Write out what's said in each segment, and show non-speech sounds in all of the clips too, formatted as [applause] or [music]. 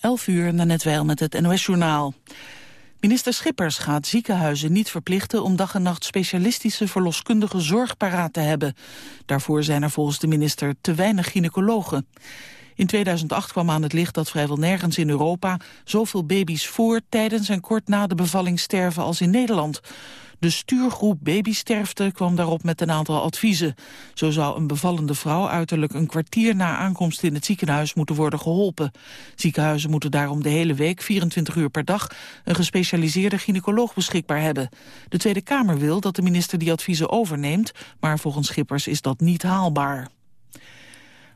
11 uur, net wel met het NOS-journaal. Minister Schippers gaat ziekenhuizen niet verplichten om dag en nacht specialistische verloskundige zorg paraat te hebben. Daarvoor zijn er volgens de minister te weinig gynaecologen. In 2008 kwam aan het licht dat vrijwel nergens in Europa zoveel baby's voor, tijdens en kort na de bevalling sterven als in Nederland. De stuurgroep Babysterfte kwam daarop met een aantal adviezen. Zo zou een bevallende vrouw uiterlijk een kwartier na aankomst in het ziekenhuis moeten worden geholpen. Ziekenhuizen moeten daarom de hele week, 24 uur per dag, een gespecialiseerde gynaecoloog beschikbaar hebben. De Tweede Kamer wil dat de minister die adviezen overneemt, maar volgens Schippers is dat niet haalbaar.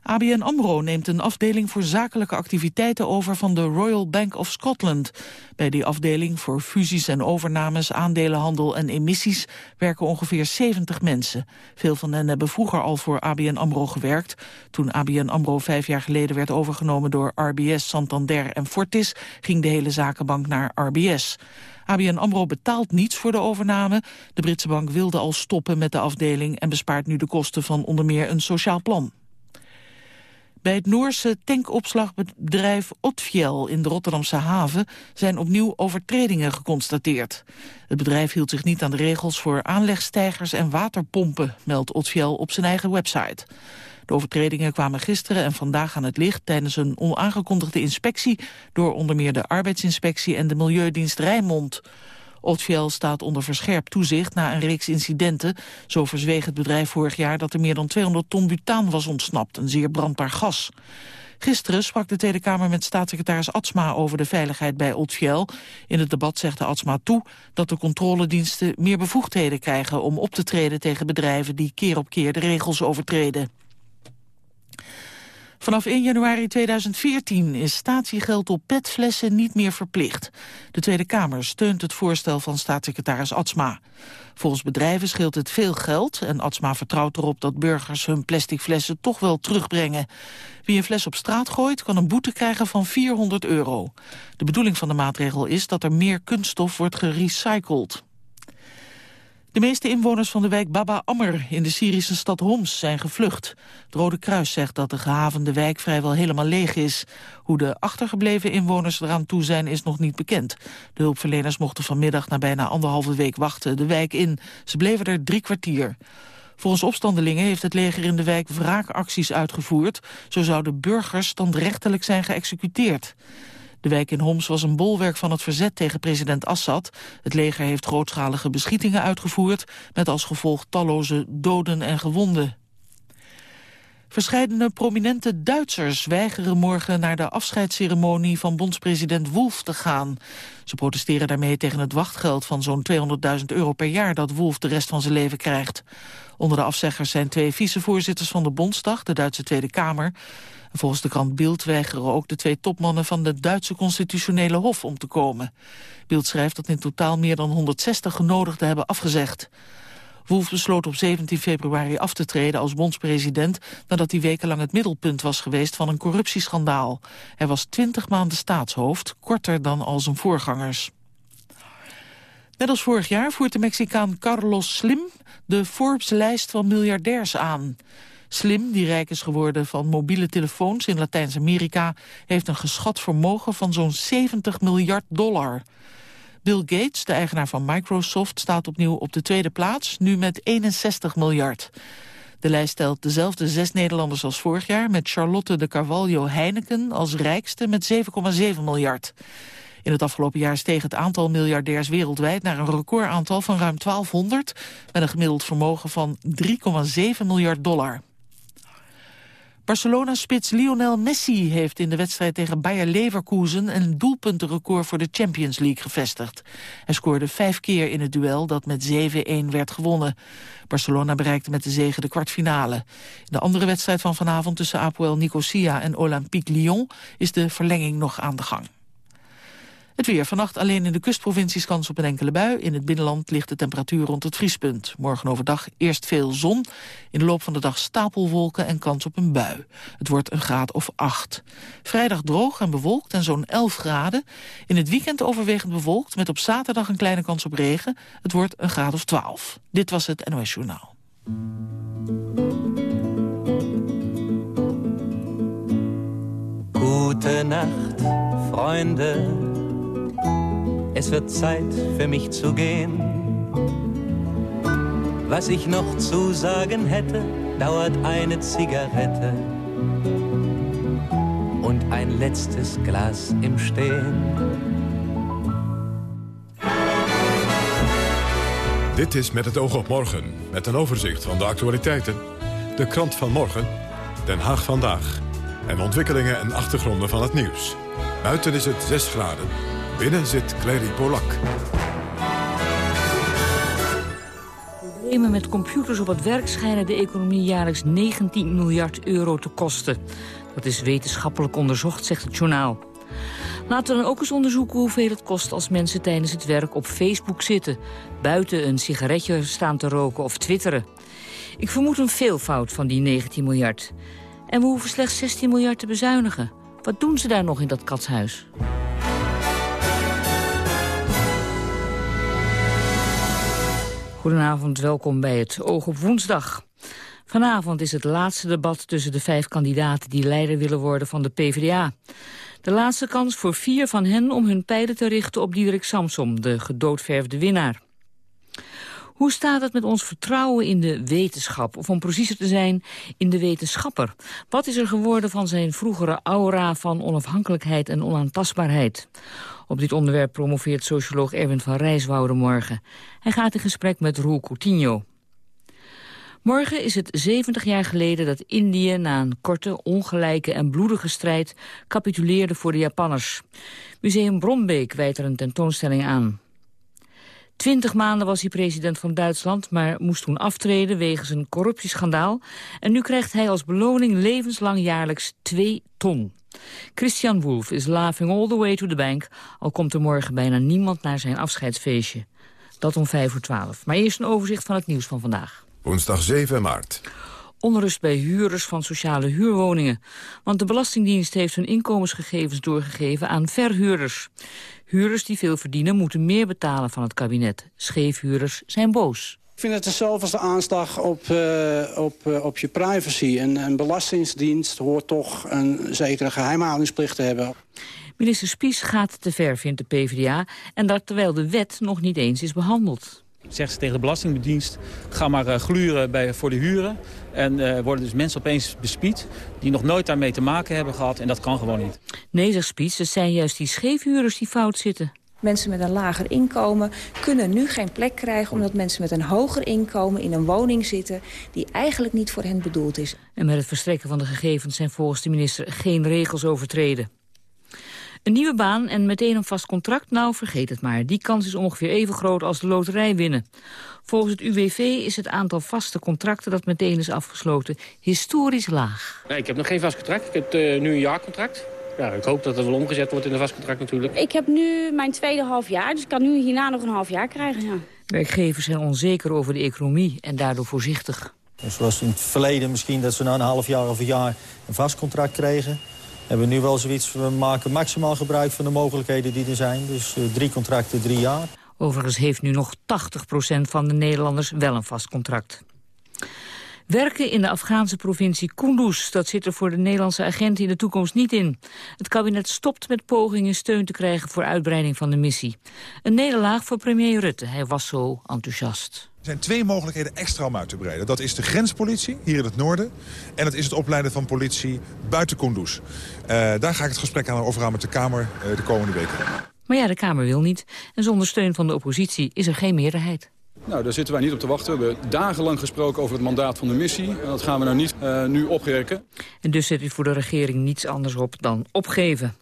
ABN AMRO neemt een afdeling voor zakelijke activiteiten over van de Royal Bank of Scotland. Bij die afdeling voor fusies en overnames, aandelenhandel en emissies werken ongeveer 70 mensen. Veel van hen hebben vroeger al voor ABN AMRO gewerkt. Toen ABN AMRO vijf jaar geleden werd overgenomen door RBS, Santander en Fortis, ging de hele zakenbank naar RBS. ABN AMRO betaalt niets voor de overname. De Britse bank wilde al stoppen met de afdeling en bespaart nu de kosten van onder meer een sociaal plan. Bij het Noorse tankopslagbedrijf Otfiel in de Rotterdamse haven zijn opnieuw overtredingen geconstateerd. Het bedrijf hield zich niet aan de regels voor aanlegstijgers en waterpompen, meldt Otfiel op zijn eigen website. De overtredingen kwamen gisteren en vandaag aan het licht tijdens een onaangekondigde inspectie door onder meer de arbeidsinspectie en de Milieudienst Rijnmond. Otfiel staat onder verscherpt toezicht na een reeks incidenten. Zo verzweeg het bedrijf vorig jaar dat er meer dan 200 ton butaan was ontsnapt, een zeer brandbaar gas. Gisteren sprak de Tweede Kamer met staatssecretaris Atsma over de veiligheid bij Otfiel. In het debat zegt de Atsma toe dat de controlediensten meer bevoegdheden krijgen om op te treden tegen bedrijven die keer op keer de regels overtreden. Vanaf 1 januari 2014 is statiegeld op petflessen niet meer verplicht. De Tweede Kamer steunt het voorstel van staatssecretaris Atsma. Volgens bedrijven scheelt het veel geld en Atsma vertrouwt erop dat burgers hun plastic flessen toch wel terugbrengen. Wie een fles op straat gooit kan een boete krijgen van 400 euro. De bedoeling van de maatregel is dat er meer kunststof wordt gerecycled. De meeste inwoners van de wijk Baba Ammer in de Syrische stad Homs zijn gevlucht. Het Rode Kruis zegt dat de gehavende wijk vrijwel helemaal leeg is. Hoe de achtergebleven inwoners eraan toe zijn is nog niet bekend. De hulpverleners mochten vanmiddag na bijna anderhalve week wachten de wijk in. Ze bleven er drie kwartier. Volgens opstandelingen heeft het leger in de wijk wraakacties uitgevoerd. Zo zouden burgers standrechtelijk zijn geëxecuteerd. De wijk in Homs was een bolwerk van het verzet tegen president Assad. Het leger heeft grootschalige beschietingen uitgevoerd... met als gevolg talloze doden en gewonden. Verscheidene prominente Duitsers weigeren morgen naar de afscheidsceremonie van bondspresident Wolf te gaan. Ze protesteren daarmee tegen het wachtgeld van zo'n 200.000 euro per jaar dat Wolf de rest van zijn leven krijgt. Onder de afzeggers zijn twee vicevoorzitters van de Bondsdag, de Duitse Tweede Kamer. Volgens de krant Bild weigeren ook de twee topmannen van de Duitse constitutionele hof om te komen. Bild schrijft dat in totaal meer dan 160 genodigden hebben afgezegd. Wolf besloot op 17 februari af te treden als bondspresident... nadat hij wekenlang het middelpunt was geweest van een corruptieschandaal. Hij was 20 maanden staatshoofd, korter dan al zijn voorgangers. Net als vorig jaar voert de Mexicaan Carlos Slim de Forbes-lijst van miljardairs aan. Slim, die rijk is geworden van mobiele telefoons in Latijns-Amerika... heeft een geschat vermogen van zo'n 70 miljard dollar. Bill Gates, de eigenaar van Microsoft, staat opnieuw op de tweede plaats... nu met 61 miljard. De lijst telt dezelfde zes Nederlanders als vorig jaar... met Charlotte de Carvalho Heineken als rijkste met 7,7 miljard. In het afgelopen jaar steeg het aantal miljardairs wereldwijd... naar een recordaantal van ruim 1200... met een gemiddeld vermogen van 3,7 miljard dollar. Barcelona-spits Lionel Messi heeft in de wedstrijd tegen Bayer Leverkusen een doelpuntenrecord voor de Champions League gevestigd. Hij scoorde vijf keer in het duel dat met 7-1 werd gewonnen. Barcelona bereikte met de zege de kwartfinale. In de andere wedstrijd van vanavond tussen Apoel Nicosia en Olympique Lyon is de verlenging nog aan de gang. Het weer. Vannacht alleen in de kustprovincies kans op een enkele bui. In het binnenland ligt de temperatuur rond het vriespunt. Morgen overdag eerst veel zon. In de loop van de dag stapelwolken en kans op een bui. Het wordt een graad of 8. Vrijdag droog en bewolkt en zo'n 11 graden. In het weekend overwegend bewolkt met op zaterdag een kleine kans op regen. Het wordt een graad of 12. Dit was het NOS Journaal. Gute Nacht, Freunde. Es wird Zeit für mich zu gehen. Was ich noch zu sagen hätte, dauert eine Zigarette und ein letztes Glas im Stehen. Dit is Met het oog op morgen, met een overzicht van de actualiteiten. De krant van morgen, Den Haag vandaag. En ontwikkelingen en achtergronden van het nieuws. Buiten is het 6 graden. Binnen zit Clary Polak. Problemen met computers op het werk schijnen de economie jaarlijks 19 miljard euro te kosten. Dat is wetenschappelijk onderzocht, zegt het journaal. Laten we dan ook eens onderzoeken hoeveel het kost als mensen tijdens het werk op Facebook zitten. Buiten een sigaretje staan te roken of twitteren. Ik vermoed een veelvoud van die 19 miljard. En we hoeven slechts 16 miljard te bezuinigen. Wat doen ze daar nog in dat katshuis? Goedenavond, welkom bij het Oog op Woensdag. Vanavond is het laatste debat tussen de vijf kandidaten die leider willen worden van de PvdA. De laatste kans voor vier van hen om hun pijlen te richten op Diederik Samsom, de gedoodverfde winnaar. Hoe staat het met ons vertrouwen in de wetenschap? Of om preciezer te zijn, in de wetenschapper? Wat is er geworden van zijn vroegere aura van onafhankelijkheid en onaantastbaarheid? Op dit onderwerp promoveert socioloog Erwin van Rijswoude morgen. Hij gaat in gesprek met Roel Coutinho. Morgen is het 70 jaar geleden dat Indië na een korte, ongelijke en bloedige strijd capituleerde voor de Japanners. Museum Bronbeek wijt er een tentoonstelling aan. Twintig maanden was hij president van Duitsland, maar moest toen aftreden wegens een corruptieschandaal. En nu krijgt hij als beloning levenslang jaarlijks twee ton. Christian Wolff is laughing all the way to the bank, al komt er morgen bijna niemand naar zijn afscheidsfeestje. Dat om vijf voor twaalf. Maar eerst een overzicht van het nieuws van vandaag. Woensdag 7 maart. Onrust bij huurders van sociale huurwoningen. Want de Belastingdienst heeft hun inkomensgegevens doorgegeven aan verhuurders. Huurders die veel verdienen moeten meer betalen van het kabinet. Scheefhuurders zijn boos. Ik vind het hetzelfde als de aanslag op, uh, op, uh, op je privacy. Een, een belastingdienst hoort toch een zekere geheimhoudingsplicht te hebben. Minister Spies gaat te ver, vindt de PvdA. En dat terwijl de wet nog niet eens is behandeld zegt ze tegen de Belastingdienst... ga maar uh, gluren bij, voor de huren. En uh, worden dus mensen opeens bespied die nog nooit daarmee te maken hebben gehad. En dat kan gewoon niet. Nee, zegt Spies, het zijn juist die scheefhuurders die fout zitten. Mensen met een lager inkomen kunnen nu geen plek krijgen... omdat mensen met een hoger inkomen in een woning zitten... die eigenlijk niet voor hen bedoeld is. En met het verstrekken van de gegevens zijn volgens de minister geen regels overtreden. Een nieuwe baan en meteen een vast contract? Nou, vergeet het maar. Die kans is ongeveer even groot als de loterij winnen. Volgens het UWV is het aantal vaste contracten dat meteen is afgesloten historisch laag. Nee, ik heb nog geen vast contract. Ik heb uh, nu een jaarcontract. Ja, ik hoop dat het wel omgezet wordt in een vast contract natuurlijk. Ik heb nu mijn tweede half jaar, dus ik kan nu hierna nog een half jaar krijgen. Ja. Werkgevers zijn onzeker over de economie en daardoor voorzichtig. Zoals in het verleden misschien dat ze na een half jaar of een jaar een vast contract kregen hebben we nu wel zoiets, we maken maximaal gebruik van de mogelijkheden die er zijn. Dus uh, drie contracten, drie jaar. Overigens heeft nu nog 80% van de Nederlanders wel een vast contract. Werken in de Afghaanse provincie Kunduz, dat zit er voor de Nederlandse agenten in de toekomst niet in. Het kabinet stopt met pogingen steun te krijgen voor uitbreiding van de missie. Een nederlaag voor premier Rutte, hij was zo enthousiast. Er zijn twee mogelijkheden extra om uit te breiden. Dat is de grenspolitie hier in het noorden. En dat is het opleiden van politie buiten Kunduz. Uh, daar ga ik het gesprek aan over aan met de Kamer uh, de komende weken. Maar ja, de Kamer wil niet. En zonder steun van de oppositie is er geen meerderheid. Nou, daar zitten wij niet op te wachten. We hebben dagenlang gesproken over het mandaat van de missie. En dat gaan we nou niet uh, nu opwerken. En dus zet u voor de regering niets anders op dan opgeven.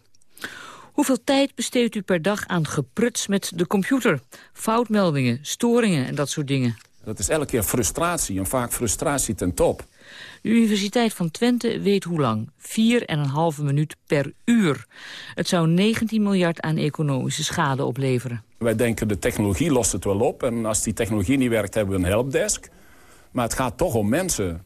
Hoeveel tijd besteedt u per dag aan gepruts met de computer? Foutmeldingen, storingen en dat soort dingen. Dat is elke keer frustratie en vaak frustratie ten top. De Universiteit van Twente weet hoe lang. 4,5 minuut per uur. Het zou 19 miljard aan economische schade opleveren. Wij denken de technologie lost het wel op. En als die technologie niet werkt hebben we een helpdesk. Maar het gaat toch om mensen.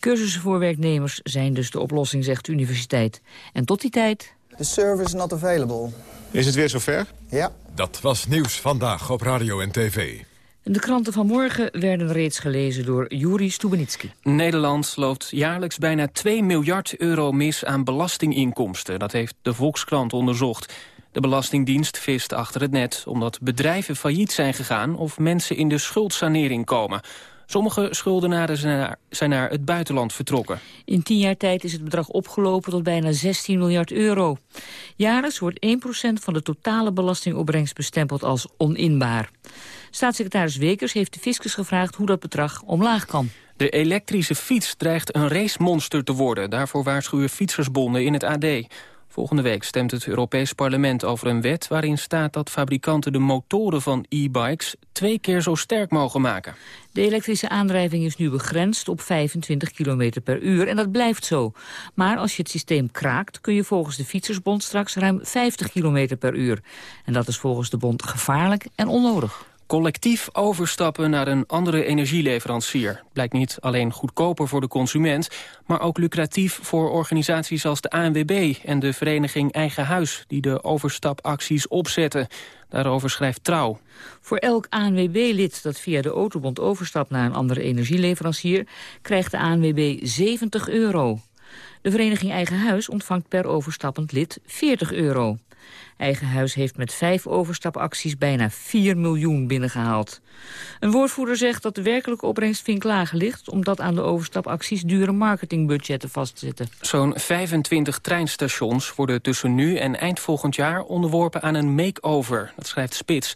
Cursussen voor werknemers zijn dus de oplossing, zegt de universiteit. En tot die tijd... The service not available. Is het weer zover? Ja. Dat was nieuws vandaag op radio en tv. De kranten van morgen werden reeds gelezen door Juri Stubenitski. Nederland loopt jaarlijks bijna 2 miljard euro mis aan belastinginkomsten. Dat heeft de Volkskrant onderzocht. De Belastingdienst vist achter het net omdat bedrijven failliet zijn gegaan... of mensen in de schuldsanering komen. Sommige schuldenaren zijn naar, zijn naar het buitenland vertrokken. In tien jaar tijd is het bedrag opgelopen tot bijna 16 miljard euro. Jaarlijks wordt 1% van de totale belastingopbrengst bestempeld als oninbaar. Staatssecretaris Wekers heeft de fiscus gevraagd hoe dat bedrag omlaag kan. De elektrische fiets dreigt een racemonster te worden. Daarvoor waarschuwen fietsersbonden in het AD. Volgende week stemt het Europees Parlement over een wet... waarin staat dat fabrikanten de motoren van e-bikes... twee keer zo sterk mogen maken. De elektrische aandrijving is nu begrensd op 25 km per uur en dat blijft zo. Maar als je het systeem kraakt kun je volgens de Fietsersbond straks ruim 50 km per uur. En dat is volgens de bond gevaarlijk en onnodig collectief overstappen naar een andere energieleverancier. Blijkt niet alleen goedkoper voor de consument... maar ook lucratief voor organisaties als de ANWB en de vereniging Eigen Huis... die de overstapacties opzetten. Daarover schrijft Trouw. Voor elk ANWB-lid dat via de autobond overstapt naar een andere energieleverancier... krijgt de ANWB 70 euro. De vereniging Eigen Huis ontvangt per overstappend lid 40 euro. Eigen Huis heeft met vijf overstapacties bijna 4 miljoen binnengehaald. Een woordvoerder zegt dat de werkelijke opbrengst flink lager ligt... omdat aan de overstapacties dure marketingbudgetten vastzitten. Zo'n 25 treinstations worden tussen nu en eind volgend jaar... onderworpen aan een make-over, dat schrijft Spits...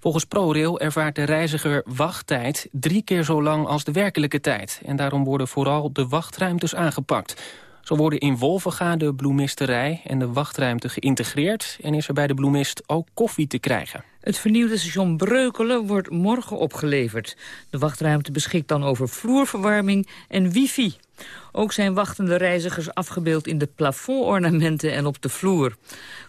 Volgens ProRail ervaart de reiziger wachttijd drie keer zo lang als de werkelijke tijd. En daarom worden vooral de wachtruimtes aangepakt. Zo worden in Wolvenga de bloemisterij en de wachtruimte geïntegreerd... en is er bij de bloemist ook koffie te krijgen. Het vernieuwde station Breukelen wordt morgen opgeleverd. De wachtruimte beschikt dan over vloerverwarming en wifi. Ook zijn wachtende reizigers afgebeeld in de plafondornamenten en op de vloer.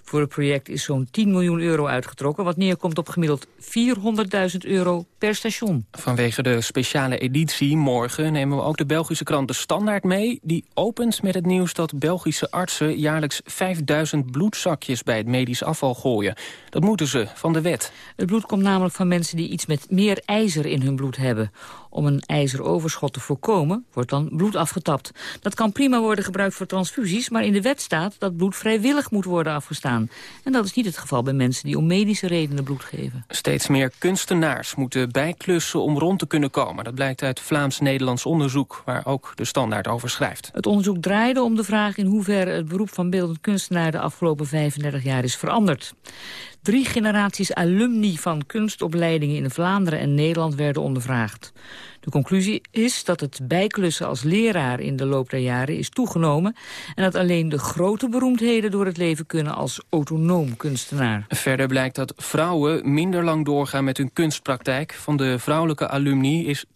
Voor het project is zo'n 10 miljoen euro uitgetrokken... wat neerkomt op gemiddeld 400.000 euro per station. Vanwege de speciale editie morgen nemen we ook de Belgische krant De Standaard mee. Die opent met het nieuws dat Belgische artsen jaarlijks 5000 bloedzakjes bij het medisch afval gooien. Dat moeten ze, van de wet. Het bloed komt namelijk van mensen die iets met meer ijzer in hun bloed hebben. Om een ijzeroverschot te voorkomen, wordt dan bloed afgetapt. Dat kan prima worden gebruikt voor transfusies, maar in de wet staat dat bloed vrijwillig moet worden afgestaan. En dat is niet het geval bij mensen die om medische redenen bloed geven. Steeds meer kunstenaars moeten bijklussen om rond te kunnen komen. Dat blijkt uit Vlaams-Nederlands onderzoek, waar ook de standaard over schrijft. Het onderzoek draaide om de vraag in hoeverre het beroep van beeldend kunstenaar de afgelopen 35 jaar is veranderd. Drie generaties alumni van kunstopleidingen in Vlaanderen en Nederland werden ondervraagd. De conclusie is dat het bijklussen als leraar in de loop der jaren is toegenomen... en dat alleen de grote beroemdheden door het leven kunnen als autonoom kunstenaar. Verder blijkt dat vrouwen minder lang doorgaan met hun kunstpraktijk. Van de vrouwelijke alumni is 52%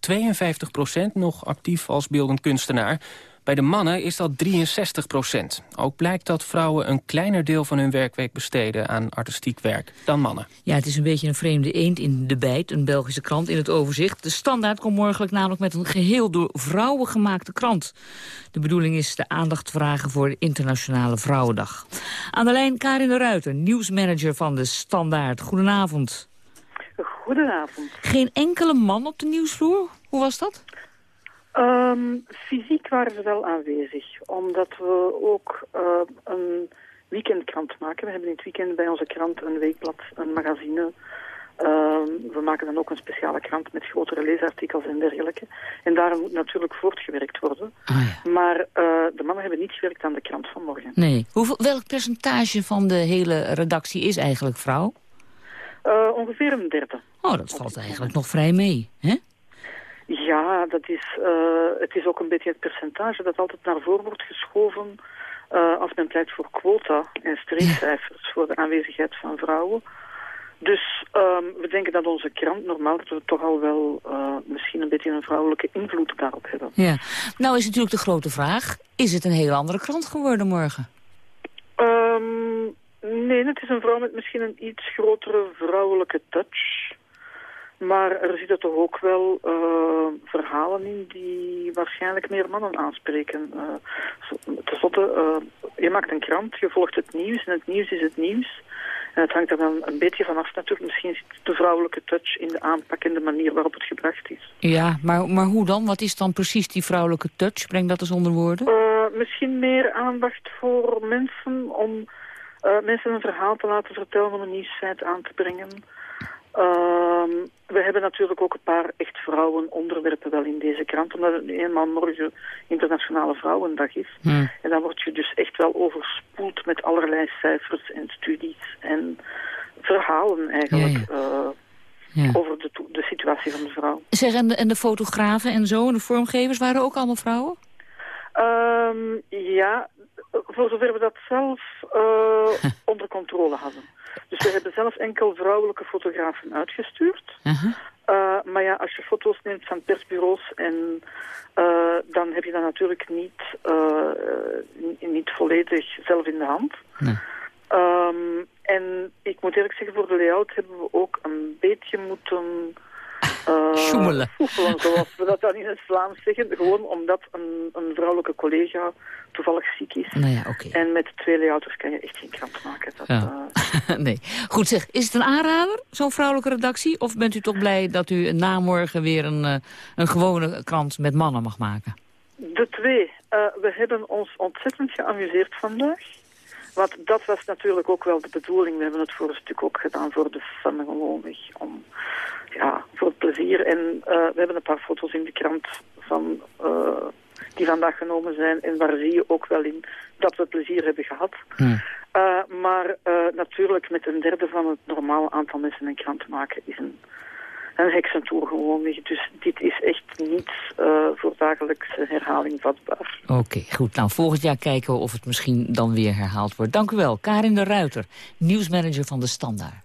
nog actief als beeldend kunstenaar... Bij de mannen is dat 63 procent. Ook blijkt dat vrouwen een kleiner deel van hun werkweek besteden aan artistiek werk dan mannen. Ja, het is een beetje een vreemde eend in de bijt, een Belgische krant in het overzicht. De Standaard komt morgen namelijk met een geheel door vrouwen gemaakte krant. De bedoeling is de aandacht vragen voor de Internationale Vrouwendag. Aan de lijn Karin de Ruiter, nieuwsmanager van de Standaard. Goedenavond. Goedenavond. Geen enkele man op de nieuwsvloer? Hoe was dat? Um, fysiek waren ze wel aanwezig, omdat we ook uh, een weekendkrant maken. We hebben in het weekend bij onze krant een weekblad, een magazine. Uh, we maken dan ook een speciale krant met grotere leesartikels en dergelijke. En daar moet natuurlijk voortgewerkt worden. Ah, ja. Maar uh, de mannen hebben niet gewerkt aan de krant van morgen. Nee. Hoeveel, welk percentage van de hele redactie is eigenlijk vrouw? Uh, ongeveer een derde. Oh, dat valt eigenlijk nog vrij mee, hè? Ja, dat is, uh, het is ook een beetje het percentage dat altijd naar voren wordt geschoven uh, als men pleit voor quota en streefcijfers voor de aanwezigheid van vrouwen. Dus um, we denken dat onze krant normaal dat we toch al wel uh, misschien een beetje een vrouwelijke invloed daarop hebben. Ja, nou is natuurlijk de grote vraag, is het een heel andere krant geworden morgen? Um, nee, het is een vrouw met misschien een iets grotere vrouwelijke touch. Maar er zitten toch ook wel uh, verhalen in die waarschijnlijk meer mannen aanspreken. Uh, Ten slotte, uh, je maakt een krant, je volgt het nieuws en het nieuws is het nieuws. En het hangt er dan een beetje vanaf natuurlijk. Misschien zit de vrouwelijke touch in de aanpak en de manier waarop het gebracht is. Ja, maar, maar hoe dan? Wat is dan precies die vrouwelijke touch? Breng dat eens onder woorden. Uh, misschien meer aandacht voor mensen om mensen een verhaal te laten vertellen om een nieuwsfeit aan te brengen. Uh, we hebben natuurlijk ook een paar echt vrouwenonderwerpen wel in deze krant, omdat het nu eenmaal morgen Internationale Vrouwendag is. En dan word je dus echt wel overspoeld met allerlei cijfers en studies en verhalen eigenlijk Ja, eh, Ja. over de, de situatie van de vrouw. Zeg, en de, en de fotografen en zo, en de vormgevers, waren ook allemaal vrouwen? Ehm, ja, voor zover we dat zelf eh, [laughs] onder controle hadden. Dus we hebben zelf enkel vrouwelijke fotografen uitgestuurd. Eh, maar ja, als je foto's neemt van persbureaus en eh, dan heb je dat natuurlijk niet, ni- niet volledig zelf in de hand. Ehm, en ik moet eerlijk zeggen, voor de layout hebben we ook een beetje moeten... eh, soepelen, zoals [laughs] we dat dan in het Vlaams zeggen. Gewoon omdat een, een vrouwelijke collega toevallig ziek is. Nou ja. En met twee layouters kan je echt geen krant maken. Dat, Ja. eh, [laughs] nee. Goed zeg, is het een aanrader, zo'n vrouwelijke redactie? Of bent u toch blij dat u na morgen weer een, eh, een gewone krant met mannen mag maken? De twee. We hebben ons ontzettend geamuseerd vandaag. Want dat was natuurlijk ook wel de bedoeling. We hebben het voor een stuk ook gedaan voor de fun gewoonweg. Om, ja, voor het plezier. En eh, we hebben een paar foto's in de krant van, eh, die vandaag genomen zijn. En waar zie je ook wel in dat we plezier hebben gehad. Eh, maar natuurlijk met een derde van het normale aantal mensen een krant maken is een, een heksentoer gewoonweg. Dus dit is echt niet voor dagelijkse herhaling vatbaar. Oké, goed. Nou, volgend jaar kijken we of het misschien dan weer herhaald wordt. Dank u wel. Karin de Ruiter, nieuwsmanager van De Standaard.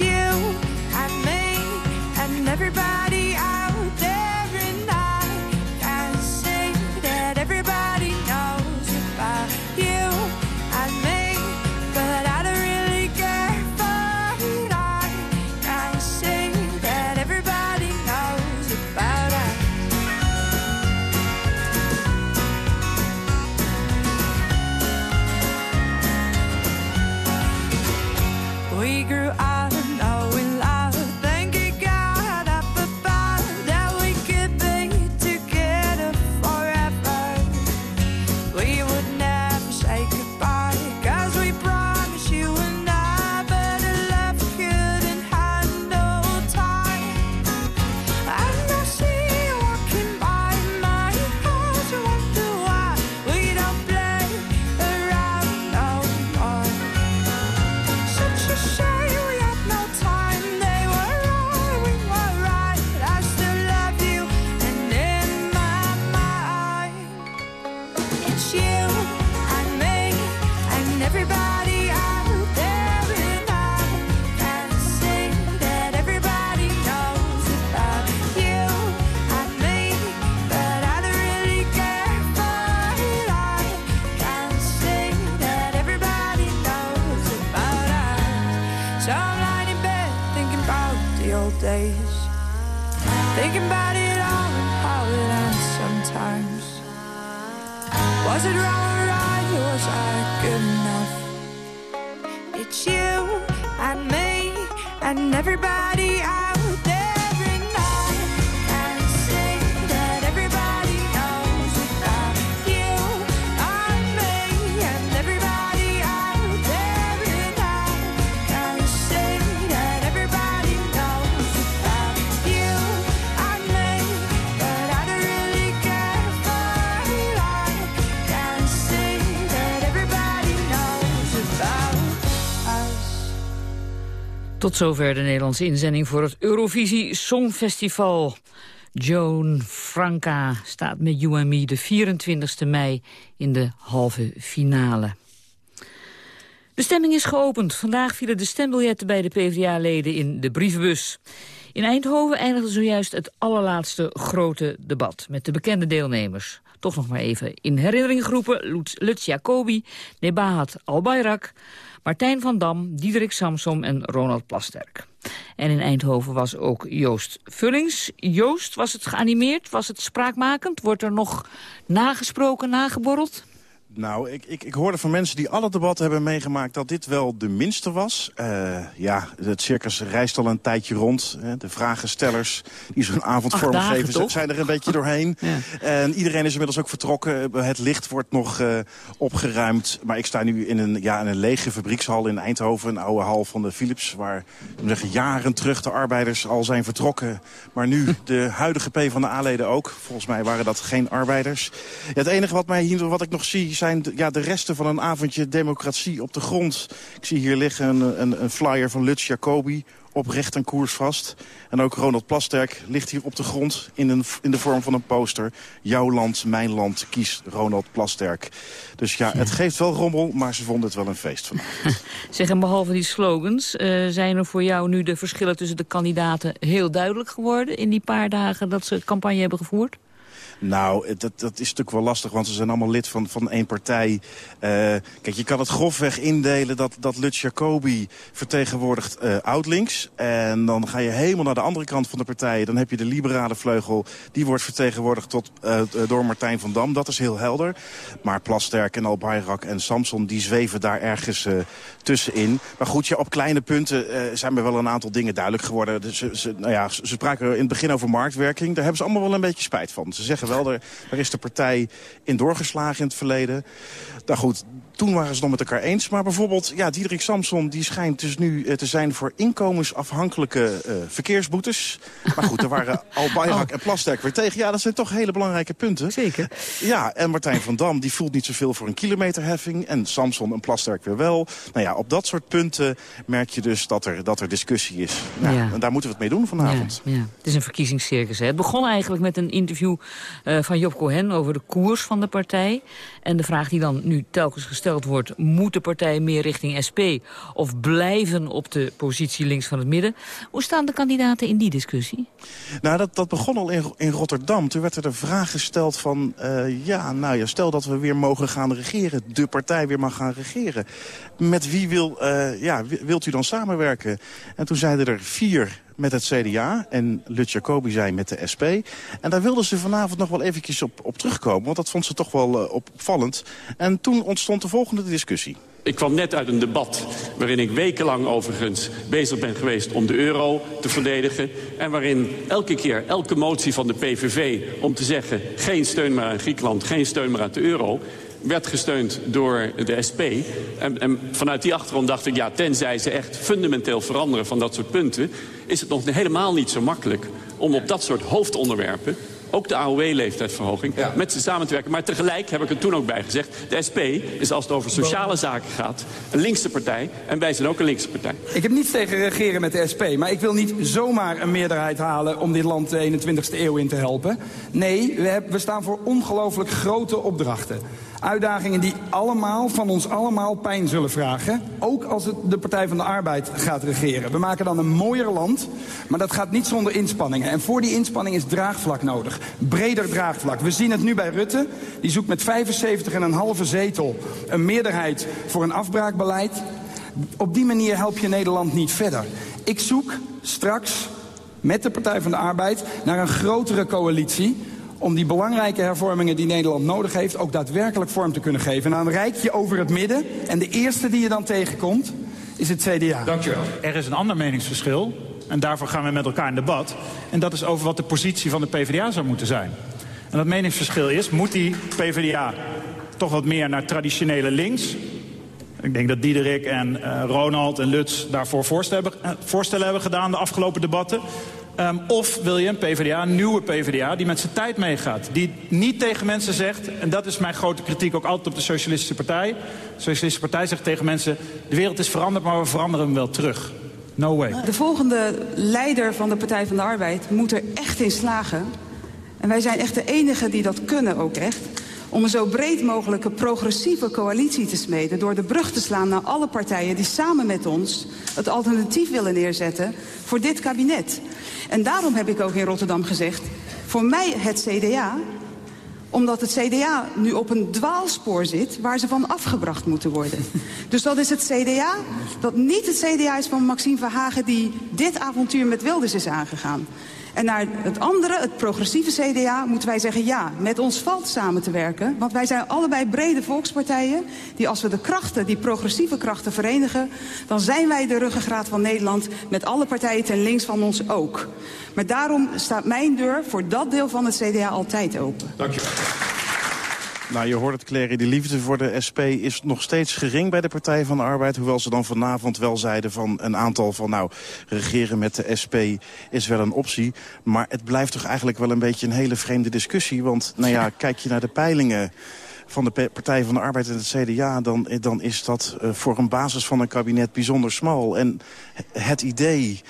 You. And me and everybody Tot zover de Nederlandse inzending voor het Eurovisie Songfestival. Joan Franca staat met You Me de 24 mei in de halve finale. De stemming is geopend. Vandaag vielen de stembiljetten bij de PvdA-leden in de brievenbus. In Eindhoven eindigde zojuist het allerlaatste grote debat... met de bekende deelnemers. Toch nog maar even in herinnering geroepen... Lutz, Lutz Jacobi, Nebahat Albayrak... Martijn van Dam, Diederik Samsom en Ronald Plasterk. En in Eindhoven was ook Joost Vullings. Joost, was het geanimeerd? Was het spraakmakend? Wordt er nog nagesproken, nageborreld? Nou, ik, ik, ik hoorde van mensen die alle debatten hebben meegemaakt... dat dit wel de minste was. Uh, ja, het circus reist al een tijdje rond. Hè. De vragenstellers die zo'n avond vormgeven... zijn er een beetje doorheen. Ja. En iedereen is inmiddels ook vertrokken. Het licht wordt nog uh, opgeruimd. Maar ik sta nu in een, ja, in een lege fabriekshal in Eindhoven. Een oude hal van de Philips. Waar zeggen, jaren terug de arbeiders al zijn vertrokken. Maar nu de huidige P van de A-leden ook. Volgens mij waren dat geen arbeiders. Ja, het enige wat, mij hier, wat ik nog zie zijn de, ja, de resten van een avondje democratie op de grond. Ik zie hier liggen een, een, een flyer van Lutz Jacobi oprecht en koers vast. En ook Ronald Plasterk ligt hier op de grond in, een, in de vorm van een poster. Jouw land, mijn land, kies Ronald Plasterk. Dus ja, het geeft wel rommel, maar ze vonden het wel een feest vanavond. [laughs] Zeg, en behalve die slogans, uh, zijn er voor jou nu de verschillen tussen de kandidaten heel duidelijk geworden... in die paar dagen dat ze campagne hebben gevoerd? Nou, dat, dat is natuurlijk wel lastig, want ze zijn allemaal lid van, van één partij. Uh, kijk, je kan het grofweg indelen dat, dat Lutz Jacobi vertegenwoordigt uh, oud-links. En dan ga je helemaal naar de andere kant van de partij. Dan heb je de liberale vleugel, die wordt vertegenwoordigd tot, uh, door Martijn van Dam. Dat is heel helder. Maar Plasterk en Albayrak en Samson, die zweven daar ergens tussenin. Maar goed, op kleine punten zijn er wel een aantal dingen duidelijk geworden. Dus, ze, nou ja, ze spraken in het begin over marktwerking. Daar hebben ze allemaal wel een beetje spijt van. Ze zeggen wel, daar, is de partij in doorgeslagen in het verleden. Nou goed, toen waren ze het nog met elkaar eens. Maar bijvoorbeeld, ja, Diederik Samson die schijnt dus nu uh, te zijn voor inkomensafhankelijke uh, verkeersboetes. Maar goed, er waren [laughs] Albayrak oh. en Plasterk weer tegen. Ja, dat zijn toch hele belangrijke punten. Zeker. Ja, en Martijn van Dam die voelt niet zoveel voor een kilometerheffing. En Samson en Plasterk weer wel. Nou ja, op dat soort punten merk je dus dat er, dat er discussie is. Nou, ja. En daar moeten we het mee doen vanavond. Ja, ja. Het is een verkiezingscircus. Hè. Het begon eigenlijk met een interview uh, van Job Cohen over de koers van de partij. En de vraag die dan nu telkens gesteld wordt... moet de partij meer richting SP of blijven op de positie links van het midden? Hoe staan de kandidaten in die discussie? Nou, dat, dat begon al in, in Rotterdam. Toen werd er de vraag gesteld van... Uh, ja, nou ja, stel dat we weer mogen gaan regeren. De partij weer mag gaan regeren. Met wie wil, uh, ja, wilt u dan samenwerken? En toen zeiden er vier met het CDA en Lutz Jacobi zei met de SP. En daar wilden ze vanavond nog wel eventjes op, op terugkomen, want dat vond ze toch wel uh, opvallend. En toen ontstond de volgende discussie. Ik kwam net uit een debat waarin ik wekenlang overigens bezig ben geweest om de euro te verdedigen. En waarin elke keer, elke motie van de PVV om te zeggen geen steun meer aan Griekenland, geen steun meer aan de euro werd gesteund door de SP. En, en, vanuit die achtergrond dacht ik, ja, tenzij ze echt fundamenteel veranderen van dat soort punten... is het nog helemaal niet zo makkelijk om op dat soort hoofdonderwerpen ook de AOW-leeftijdsverhoging, ja. met ze samen te werken. Maar tegelijk heb ik er toen ook bij gezegd... de SP is als het over sociale zaken gaat een linkse partij... en wij zijn ook een linkse partij. Ik heb niets tegen regeren met de SP... maar ik wil niet zomaar een meerderheid halen om dit land de 21ste eeuw in te helpen. Nee, we, hebben, we staan voor ongelooflijk grote opdrachten. Uitdagingen die allemaal van ons allemaal pijn zullen vragen. Ook als het de Partij van de Arbeid gaat regeren. We maken dan een mooier land, maar dat gaat niet zonder inspanningen. En voor die inspanning is draagvlak nodig. Breder draagvlak. We zien het nu bij Rutte. Die zoekt met 75,5 zetel een meerderheid voor een afbraakbeleid. Op die manier help je Nederland niet verder. Ik zoek straks met de Partij van de Arbeid naar een grotere coalitie om die belangrijke hervormingen die Nederland nodig heeft... ook daadwerkelijk vorm te kunnen geven. En dan rijk je over het midden. En de eerste die je dan tegenkomt, is het CDA. Dank je wel. Er is een ander meningsverschil. En daarvoor gaan we met elkaar in debat. En dat is over wat de positie van de PvdA zou moeten zijn. En dat meningsverschil is, moet die PvdA toch wat meer naar traditionele links... Ik denk dat Diederik en uh, Ronald en Lutz daarvoor voorstellen hebben, uh, voorstellen hebben gedaan de afgelopen debatten. Um, of wil je een PvdA, een nieuwe PvdA, die met zijn tijd meegaat. Die niet tegen mensen zegt, en dat is mijn grote kritiek ook altijd op de Socialistische Partij. De Socialistische Partij zegt tegen mensen, de wereld is veranderd, maar we veranderen hem wel terug. No way. De volgende leider van de Partij van de Arbeid moet er echt in slagen. En wij zijn echt de enigen die dat kunnen ook echt. Om een zo breed mogelijke progressieve coalitie te smeden. Door de brug te slaan naar alle partijen die samen met ons het alternatief willen neerzetten voor dit kabinet. En daarom heb ik ook in Rotterdam gezegd, voor mij het CDA omdat het CDA nu op een dwaalspoor zit waar ze van afgebracht moeten worden. Dus dat is het CDA dat niet het CDA is van Maxime Verhagen... die dit avontuur met Wilders is aangegaan. En naar het andere, het progressieve CDA, moeten wij zeggen... ja, met ons valt samen te werken. Want wij zijn allebei brede volkspartijen... die als we de krachten, die progressieve krachten verenigen... dan zijn wij de ruggengraat van Nederland... met alle partijen ten links van ons ook. Maar daarom staat mijn deur voor dat deel van het CDA altijd open. Dank je. Nou, je hoort het, Clary. De liefde voor de SP is nog steeds gering bij de Partij van de Arbeid. Hoewel ze dan vanavond wel zeiden van een aantal van... nou, regeren met de SP is wel een optie. Maar het blijft toch eigenlijk wel een beetje een hele vreemde discussie. Want, nou ja, kijk je naar de peilingen van de Partij van de Arbeid en het CDA... dan, dan is dat uh, voor een basis van een kabinet bijzonder smal. En het idee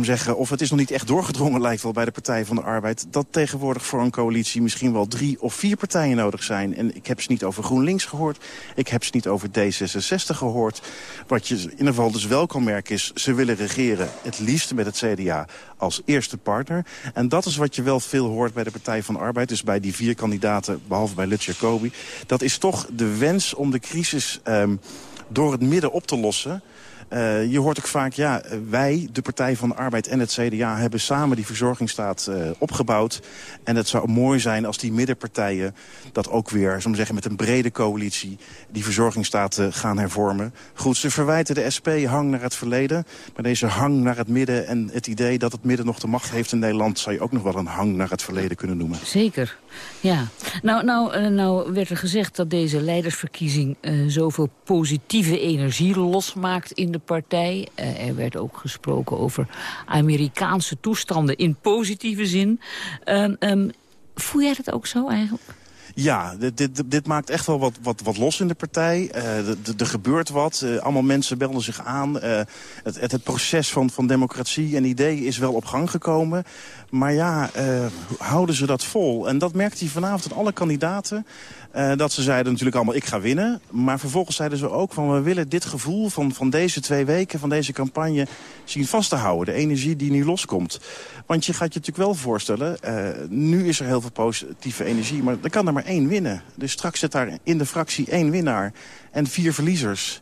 zeggen, of het is nog niet echt doorgedrongen lijkt wel bij de Partij van de Arbeid... dat tegenwoordig voor een coalitie misschien wel drie of vier partijen nodig zijn. En ik heb ze niet over GroenLinks gehoord. Ik heb ze niet over D66 gehoord. Wat je in ieder geval dus wel kan merken is... ze willen regeren het liefst met het CDA als eerste partner. En dat is wat je wel veel hoort bij de Partij van de Arbeid. Dus bij die vier kandidaten, behalve bij Lutz Jacobi. Dat is toch de wens om de crisis um, door het midden op te lossen... Uh, je hoort ook vaak, ja, wij, de Partij van de Arbeid en het CDA... hebben samen die verzorgingsstaat uh, opgebouwd. En het zou mooi zijn als die middenpartijen dat ook weer... zullen zeggen, met een brede coalitie die verzorgingsstaat uh, gaan hervormen. Goed, ze verwijten de SP hang naar het verleden. Maar deze hang naar het midden en het idee dat het midden nog de macht heeft in Nederland... zou je ook nog wel een hang naar het verleden kunnen noemen. Zeker, ja. Nou, nou, nou werd er gezegd dat deze leidersverkiezing zoveel positieve energie losmaakt in de partij. Uh, er werd ook gesproken over Amerikaanse toestanden in positieve zin. Um, um, voel jij dat ook zo eigenlijk? Ja, dit, dit, dit, maakt echt wel wat, wat, wat los in de partij. Uh, er gebeurt wat. Uh, allemaal mensen belden zich aan. Het, het, het, proces van, van democratie en ideeën is wel op gang gekomen. Maar ja, houden ze dat vol? En dat merkte hij vanavond aan alle kandidaten. Uh, dat ze zeiden natuurlijk allemaal, ik ga winnen. Maar vervolgens zeiden ze ook van, we willen dit gevoel van, van deze twee weken, van deze campagne, zien vast te houden. De energie die nu loskomt. Want je gaat je natuurlijk wel voorstellen, uh, nu is er heel veel positieve energie, maar er kan er maar één winnen. Dus straks zit daar in de fractie één winnaar en vier verliezers.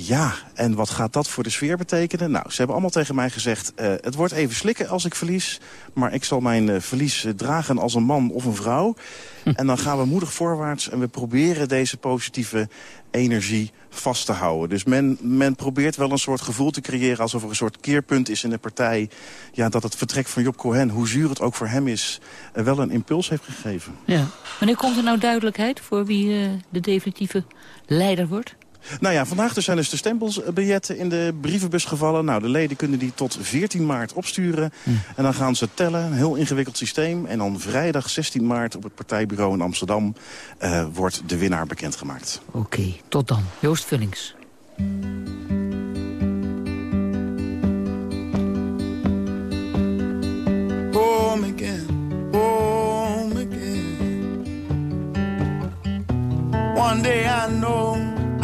Ja, en wat gaat dat voor de sfeer betekenen? Nou, ze hebben allemaal tegen mij gezegd... Uh, het wordt even slikken als ik verlies... maar ik zal mijn uh, verlies uh, dragen als een man of een vrouw. Hm. En dan gaan we moedig voorwaarts... en we proberen deze positieve energie vast te houden. Dus men, men probeert wel een soort gevoel te creëren... alsof er een soort keerpunt is in de partij... Ja, dat het vertrek van Job Cohen, hoe zuur het ook voor hem is... wel een impuls heeft gegeven. Ja. Wanneer komt er nou duidelijkheid... voor wie de definitieve leider wordt? Nou ja, vandaag dus zijn dus de stempelsbiljetten in de brievenbus gevallen. Nou, de leden kunnen die tot 14 maart opsturen. Mm. En dan gaan ze tellen, een heel ingewikkeld systeem. En dan vrijdag 16 maart op het partijbureau in Amsterdam... Uh, wordt de winnaar bekendgemaakt. Oké, okay, tot dan. Joost Vullings. Home again, home again. One day I know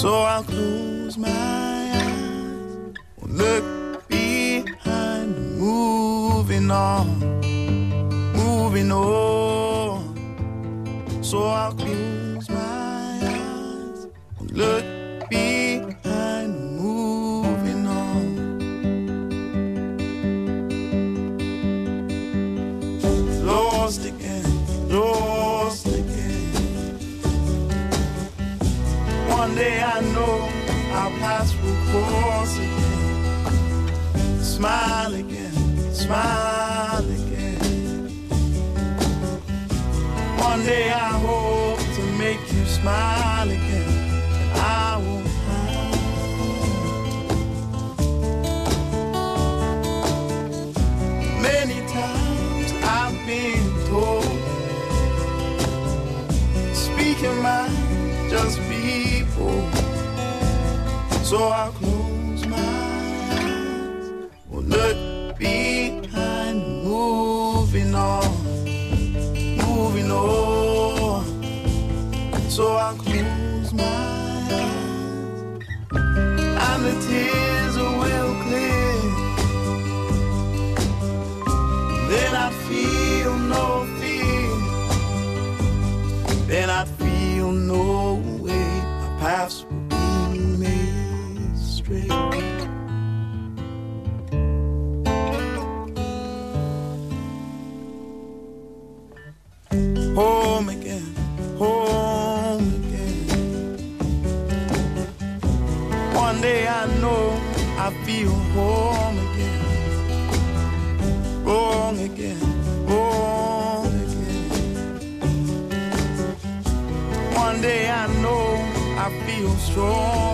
so I'll close my eyes, look behind, moving on, moving on. So I'll close my eyes, look smile again, smile again. One day I hope to make you smile again. I will Many times I've been told, speaking mind, just people. So I'll close and home again. Wrong again, wrong again. One day I know I feel strong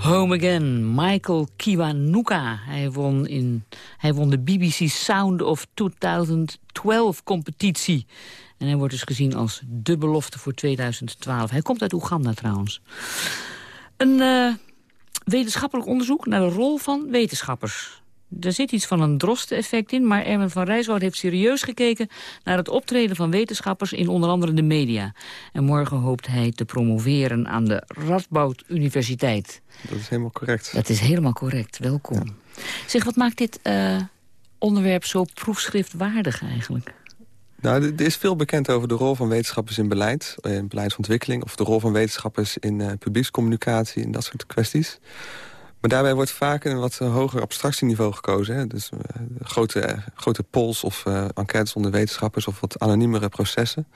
Home Again, Michael Kiwanuka. Hij won, in, hij won de BBC Sound of 2012-competitie. En hij wordt dus gezien als de belofte voor 2012. Hij komt uit Oeganda trouwens. Een eh, wetenschappelijk onderzoek naar de rol van wetenschappers. Er zit iets van een drosteneffect in, maar Erwin van Rijswoud heeft serieus gekeken naar het optreden van wetenschappers in onder andere de media. En morgen hoopt hij te promoveren aan de Radboud Universiteit. Dat is helemaal correct. Dat is helemaal correct, welkom. Zeg, wat maakt dit eh, onderwerp zo proefschriftwaardig eigenlijk? Nou, er is veel bekend over de rol van wetenschappers in beleid, in beleidsontwikkeling... of de rol van wetenschappers in uh, publiekscommunicatie en dat soort kwesties. Maar daarbij wordt vaak een wat hoger abstractieniveau gekozen. Hè? Dus uh, grote, grote polls of uh, enquêtes onder wetenschappers of wat anoniemere processen.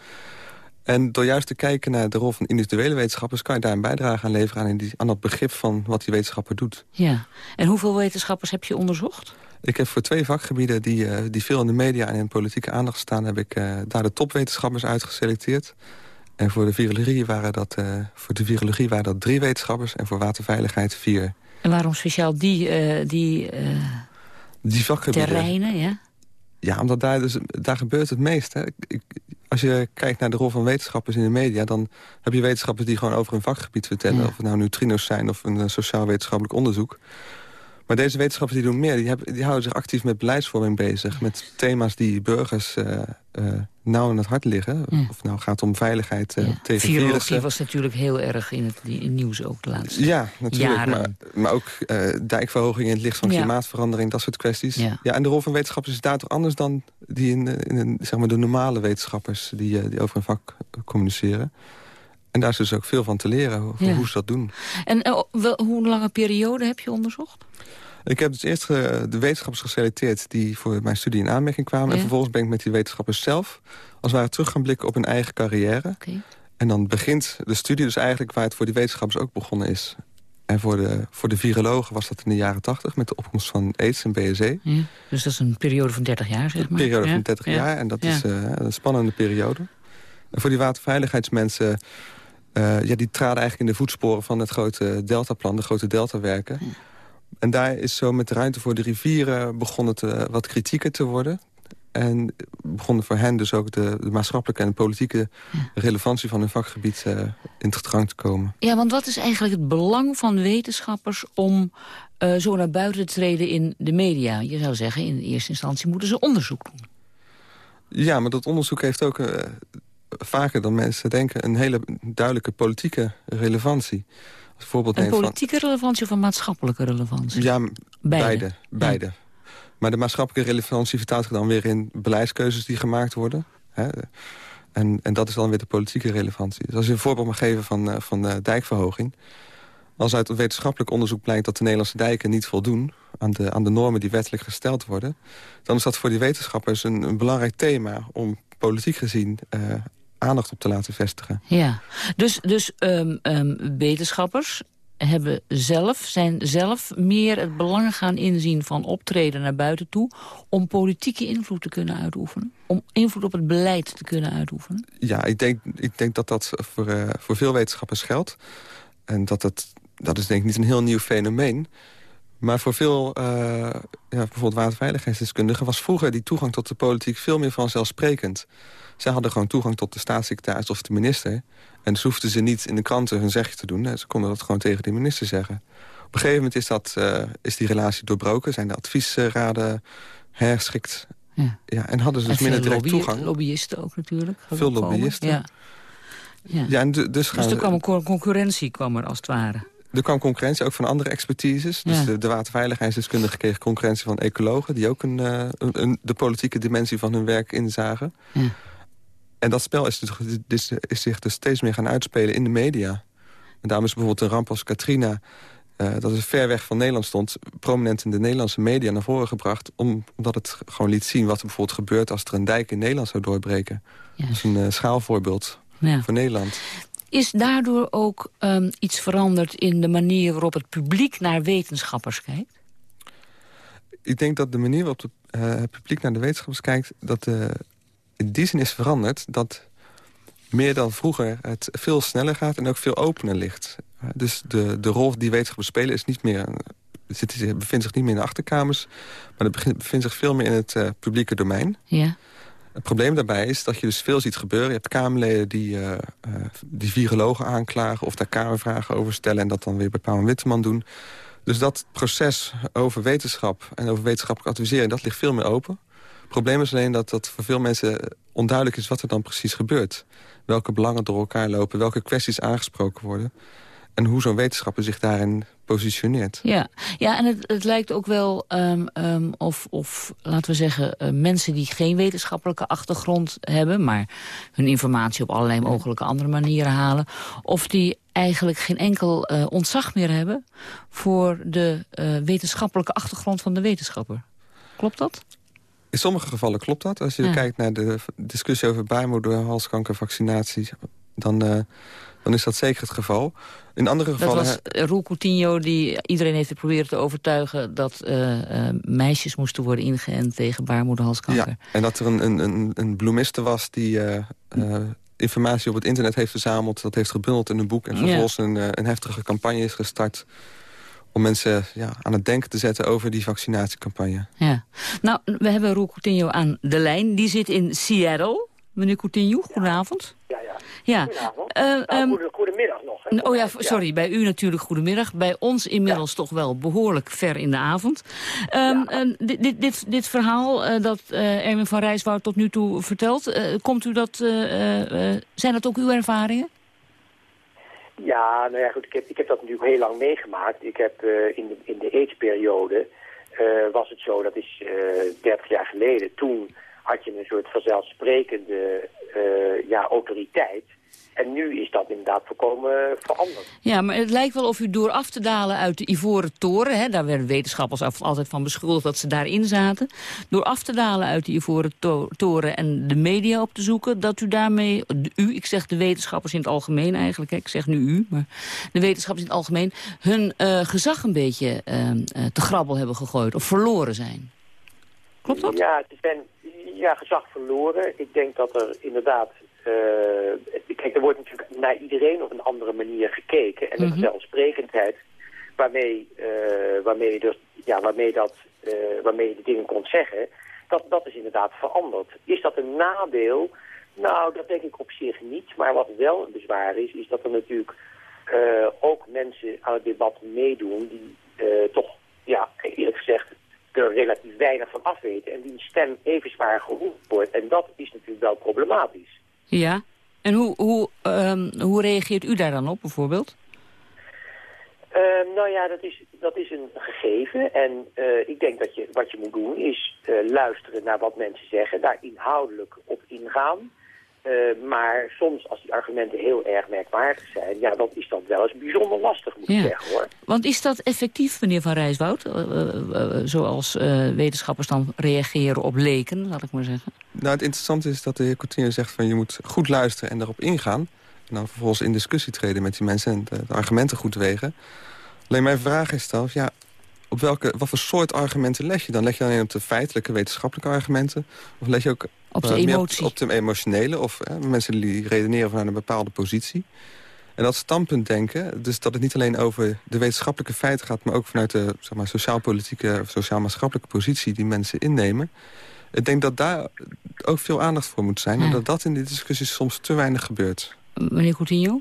En door juist te kijken naar de rol van individuele wetenschappers... kan je daar een bijdrage aan leveren aan, die, aan dat begrip van wat die wetenschapper doet. Ja, en hoeveel wetenschappers heb je onderzocht? Ik heb voor twee vakgebieden die, uh, die veel in de media en in politieke aandacht staan... heb ik daar de topwetenschappers uitgeselecteerd. En voor de virologie waren dat, voor de virologie waren dat drie wetenschappers... en voor waterveiligheid vier. En waarom speciaal die, die, die vakgebieden? terreinen? Ja? Ja, omdat daar, dus, daar gebeurt het meest. Hè. Ik, als je kijkt naar de rol van wetenschappers in de media... dan heb je wetenschappers die gewoon over een vakgebied vertellen... Ja. of het nou neutrino's zijn of een sociaal-wetenschappelijk onderzoek. Maar deze wetenschappers die doen meer. Die, hebben, die houden zich actief met beleidsvorming bezig. Met thema's die burgers uh, uh, nauw aan het hart liggen. Ja. Of nou gaat om veiligheid uh, ja. tegen Virologie virussen. was natuurlijk heel erg in het, in het nieuws ook de laatste Ja, natuurlijk. jaren. Maar, maar ook dijkverhoging in het licht van Ja. klimaatverandering. Dat soort kwesties. Ja. en de rol van wetenschappers is daar toch anders dan die in, in, in, zeg maar de normale wetenschappers... die, die over een vak communiceren. En daar is dus ook veel van te leren, hoe, Ja. hoe ze dat doen. En eh, wel, hoe lange periode heb je onderzocht? Ik heb dus eerst de wetenschappers geselecteerd die voor mijn studie in aanmerking kwamen. Ja. En vervolgens ben ik met die wetenschappers zelf als het ware terug gaan blikken op hun eigen carrière. En dan begint de studie dus eigenlijk waar het voor die wetenschappers ook begonnen is. En voor de, voor de virologen was dat in de jaren tachtig met de opkomst van AIDS en BSE. Ja. Dus dat is een periode van 30 jaar, zeg Een maar. periode Ja. van 30 Ja. jaar en dat is eh, een spannende periode. En voor die waterveiligheidsmensen... eh, ja, die traden eigenlijk in de voetsporen van het grote deltaplan, de grote deltawerken. En daar is zo met de ruimte voor de rivieren begonnen te, wat kritieker te worden. En begonnen voor hen dus ook de, de maatschappelijke en de politieke relevantie van hun vakgebied eh, in het gedrang te komen. Ja, want wat is eigenlijk het belang van wetenschappers om eh, zo naar buiten te treden in de media? Je zou zeggen, in eerste instantie moeten ze onderzoek doen. Ja, maar dat onderzoek heeft ook vaker dan mensen denken... een hele duidelijke politieke relevantie. Als voorbeeld Een neemt van- politieke relevantie of een maatschappelijke relevantie? Ja, Beide. beide. Maar de maatschappelijke relevantie vertaalt zich dan weer in beleidskeuzes die gemaakt worden. Hè? En, en dat is dan weer de politieke relevantie. Dus als je een voorbeeld mag geven van, eh, van de dijkverhoging... als uit wetenschappelijk onderzoek blijkt dat de Nederlandse dijken niet voldoen... aan de, aan de normen die wettelijk gesteld worden... dan is dat voor die wetenschappers een, een belangrijk thema... om politiek gezien eh, aandacht op te laten vestigen. Ja, dus, dus ehm, ehm, wetenschappers hebben zelf, zijn zelf meer het belang gaan inzien van optreden naar buiten toe... om politieke invloed te kunnen uitoefenen? Om invloed op het beleid te kunnen uitoefenen? Ja, ik denk, ik denk dat dat voor, eh, voor veel wetenschappers geldt. En dat, het, dat is denk ik niet een heel nieuw fenomeen. Maar voor veel, eh, ja, bijvoorbeeld waterveiligheidsdeskundigen... was vroeger die toegang tot de politiek veel meer vanzelfsprekend. Zij hadden gewoon toegang tot de staatssecretaris of de minister. En dus hoefden ze niet in de kranten hun zegje te doen. Ze konden dat gewoon tegen de minister zeggen. Op een gegeven moment is, dat, eh, is die relatie doorbroken. Zijn de adviesraden herschikt. Ja. Ja, en hadden ze dus minder direct lobby- toegang. lobbyisten ook natuurlijk. Veel lobbyisten. Ja. Ja. Ja, en du- dus gaan Dus er kwam een co- concurrentie kwam er als het ware. Er kwam concurrentie ook van andere expertises. Dus Ja. de, de waterveiligheidsdeskundigen kregen concurrentie van ecologen... die ook een, eh, een, een- de politieke dimensie van hun werk inzagen. Ja. En dat spel is, is, is zich dus steeds meer gaan uitspelen in de media. En daarom is bijvoorbeeld een ramp als Katrina... eh, dat is ver weg van Nederland stond... prominent in de Nederlandse media naar voren gebracht... om- omdat het gewoon liet zien wat er bijvoorbeeld gebeurt... als er een dijk in Nederland zou doorbreken. Dat is een eh, schaalvoorbeeld Ja. voor Nederland. Is daardoor ook ehm, iets veranderd in de manier waarop het publiek naar wetenschappers kijkt? ik denk dat de manier waarop de, eh, het publiek naar de wetenschappers kijkt... dat eh, in die zin is veranderd dat meer dan vroeger het veel sneller gaat... en ook veel opener ligt. Eh, dus de, de rol die wetenschappers spelen is niet meer... Zit, bevindt zich niet meer in de achterkamers... maar het bevindt zich veel meer in het eh, publieke domein. Ja. Het probleem daarbij is dat je dus veel ziet gebeuren. Je hebt Kamerleden die, eh, eh, die virologen aanklagen... of daar Kamervragen over stellen... en dat dan weer bij Pauw en Witteman doen. Dus dat proces over wetenschap en over wetenschappelijk adviseren... dat ligt veel meer open. Het probleem is alleen dat, dat voor veel mensen onduidelijk is... wat er dan precies gebeurt. Welke belangen door elkaar lopen, welke kwesties aangesproken worden... en hoe zo'n wetenschapper zich daarin positioneert. Ja, ja en het, het lijkt ook wel ehm, ehm, of, of, laten we zeggen, eh, mensen die geen wetenschappelijke achtergrond hebben... maar hun informatie op allerlei mogelijke andere manieren halen... of die eigenlijk geen enkel eh, ontzag meer hebben voor de eh, wetenschappelijke achtergrond van de wetenschapper. Klopt dat? In sommige gevallen klopt dat. Als je Ja. kijkt naar de discussie over baarmoederhalskankervaccinaties... Dan, eh, dan is dat zeker het geval. In andere Dat gevallen... was eh, Roel Coutinho die iedereen heeft proberen te overtuigen... dat eh, eh, meisjes moesten worden ingeënt tegen baarmoederhalskanker. Ja, en dat er een, een, een, een bloemiste was die eh, eh, informatie op het internet heeft verzameld... dat heeft gebundeld in een boek en Ja. vervolgens een, een heftige campagne is gestart... om mensen ja, aan het denken te zetten over die vaccinatiecampagne. Ja. Nou, we hebben Roel Coutinho aan de lijn. Die zit in Seattle. Meneer Coutinho, goedenavond. Ja, ja. Goedenavond. Eh, Nou, ehm, goede- goedemiddag nog. hè. Oh ja, sorry, bij u natuurlijk goedemiddag. Bij ons inmiddels toch wel behoorlijk ver in de avond. Ehm, eh, dit, dit, dit, dit verhaal eh, dat eh, Erwin van Rijswoud tot nu toe vertelt... komt u dat, zijn dat ook uw ervaringen? Ja, nou ja, goed. Ik heb, ik heb dat natuurlijk heel lang meegemaakt. Ik heb in de, in de AIDS-periode was het zo, dat is eh 30 jaar geleden. Toen had je een soort vanzelfsprekende ja, autoriteit. En nu is dat inderdaad volkomen veranderd. Ja, maar het lijkt wel of u door af te dalen uit de Ivoren Toren... Hè, daar werden wetenschappers altijd van beschuldigd dat ze daarin zaten... door af te dalen uit de Ivoren to- Toren en de media op te zoeken... dat u daarmee, u, ik zeg de wetenschappers in het algemeen eigenlijk... hè, ik zeg nu u, maar de wetenschappers in het algemeen... hun eh, gezag een beetje eh, eh, te grabbel hebben gegooid of verloren zijn. Klopt dat? Ja, het zijn ja, gezag verloren. Ik denk dat er inderdaad... eh, kijk, er wordt natuurlijk naar iedereen op een andere manier gekeken. En de Mhm. vanzelfsprekendheid waarmee, eh, waarmee, je dus, ja, waarmee, dat, eh, waarmee je de dingen kon zeggen... Dat, dat is inderdaad veranderd. Is dat een nadeel? Nou, dat denk ik op zich niet. Maar wat wel een bezwaar is, is dat er natuurlijk ook mensen aan het debat meedoen... die toch, ja, eerlijk gezegd, er relatief weinig van afweten en die stem even zwaar gehoord wordt. En dat is natuurlijk wel problematisch. Ja. En hoe, hoe, ehm, hoe reageert u daar dan op, bijvoorbeeld? Ehm, nou ja, dat is, dat is een gegeven. En eh, ik denk dat je, wat je moet doen is eh, luisteren naar wat mensen zeggen. Daar inhoudelijk op ingaan. Eh, maar soms als die argumenten heel erg merkwaardig zijn... ja, dan is dat wel eens bijzonder lastig, moet ik Ja. zeggen, hoor. Want is dat effectief, meneer Van Rijswoud? Eh, eh, zoals eh, wetenschappers dan reageren op leken, laat ik maar zeggen. Nou, het interessante is dat de heer Coutinho zegt van je moet goed luisteren en daarop ingaan. En dan vervolgens in discussie treden met die mensen en de, de argumenten goed wegen. Alleen mijn vraag is dan, ja, op welke, wat voor soort argumenten leg je dan? Leg je alleen op de feitelijke wetenschappelijke argumenten? Of leg je ook Op de eh. Op, de emotionele of mensen die redeneren vanuit een bepaalde positie? En dat standpuntdenken, dus dat het niet alleen over de wetenschappelijke feiten gaat... maar ook vanuit de zeg maar, sociaal-politieke of sociaal-maatschappelijke positie die mensen innemen. Ik denk dat daar ook veel aandacht voor moet zijn... en Ja. dat dat in die discussies soms te weinig gebeurt. Meneer Coutinho,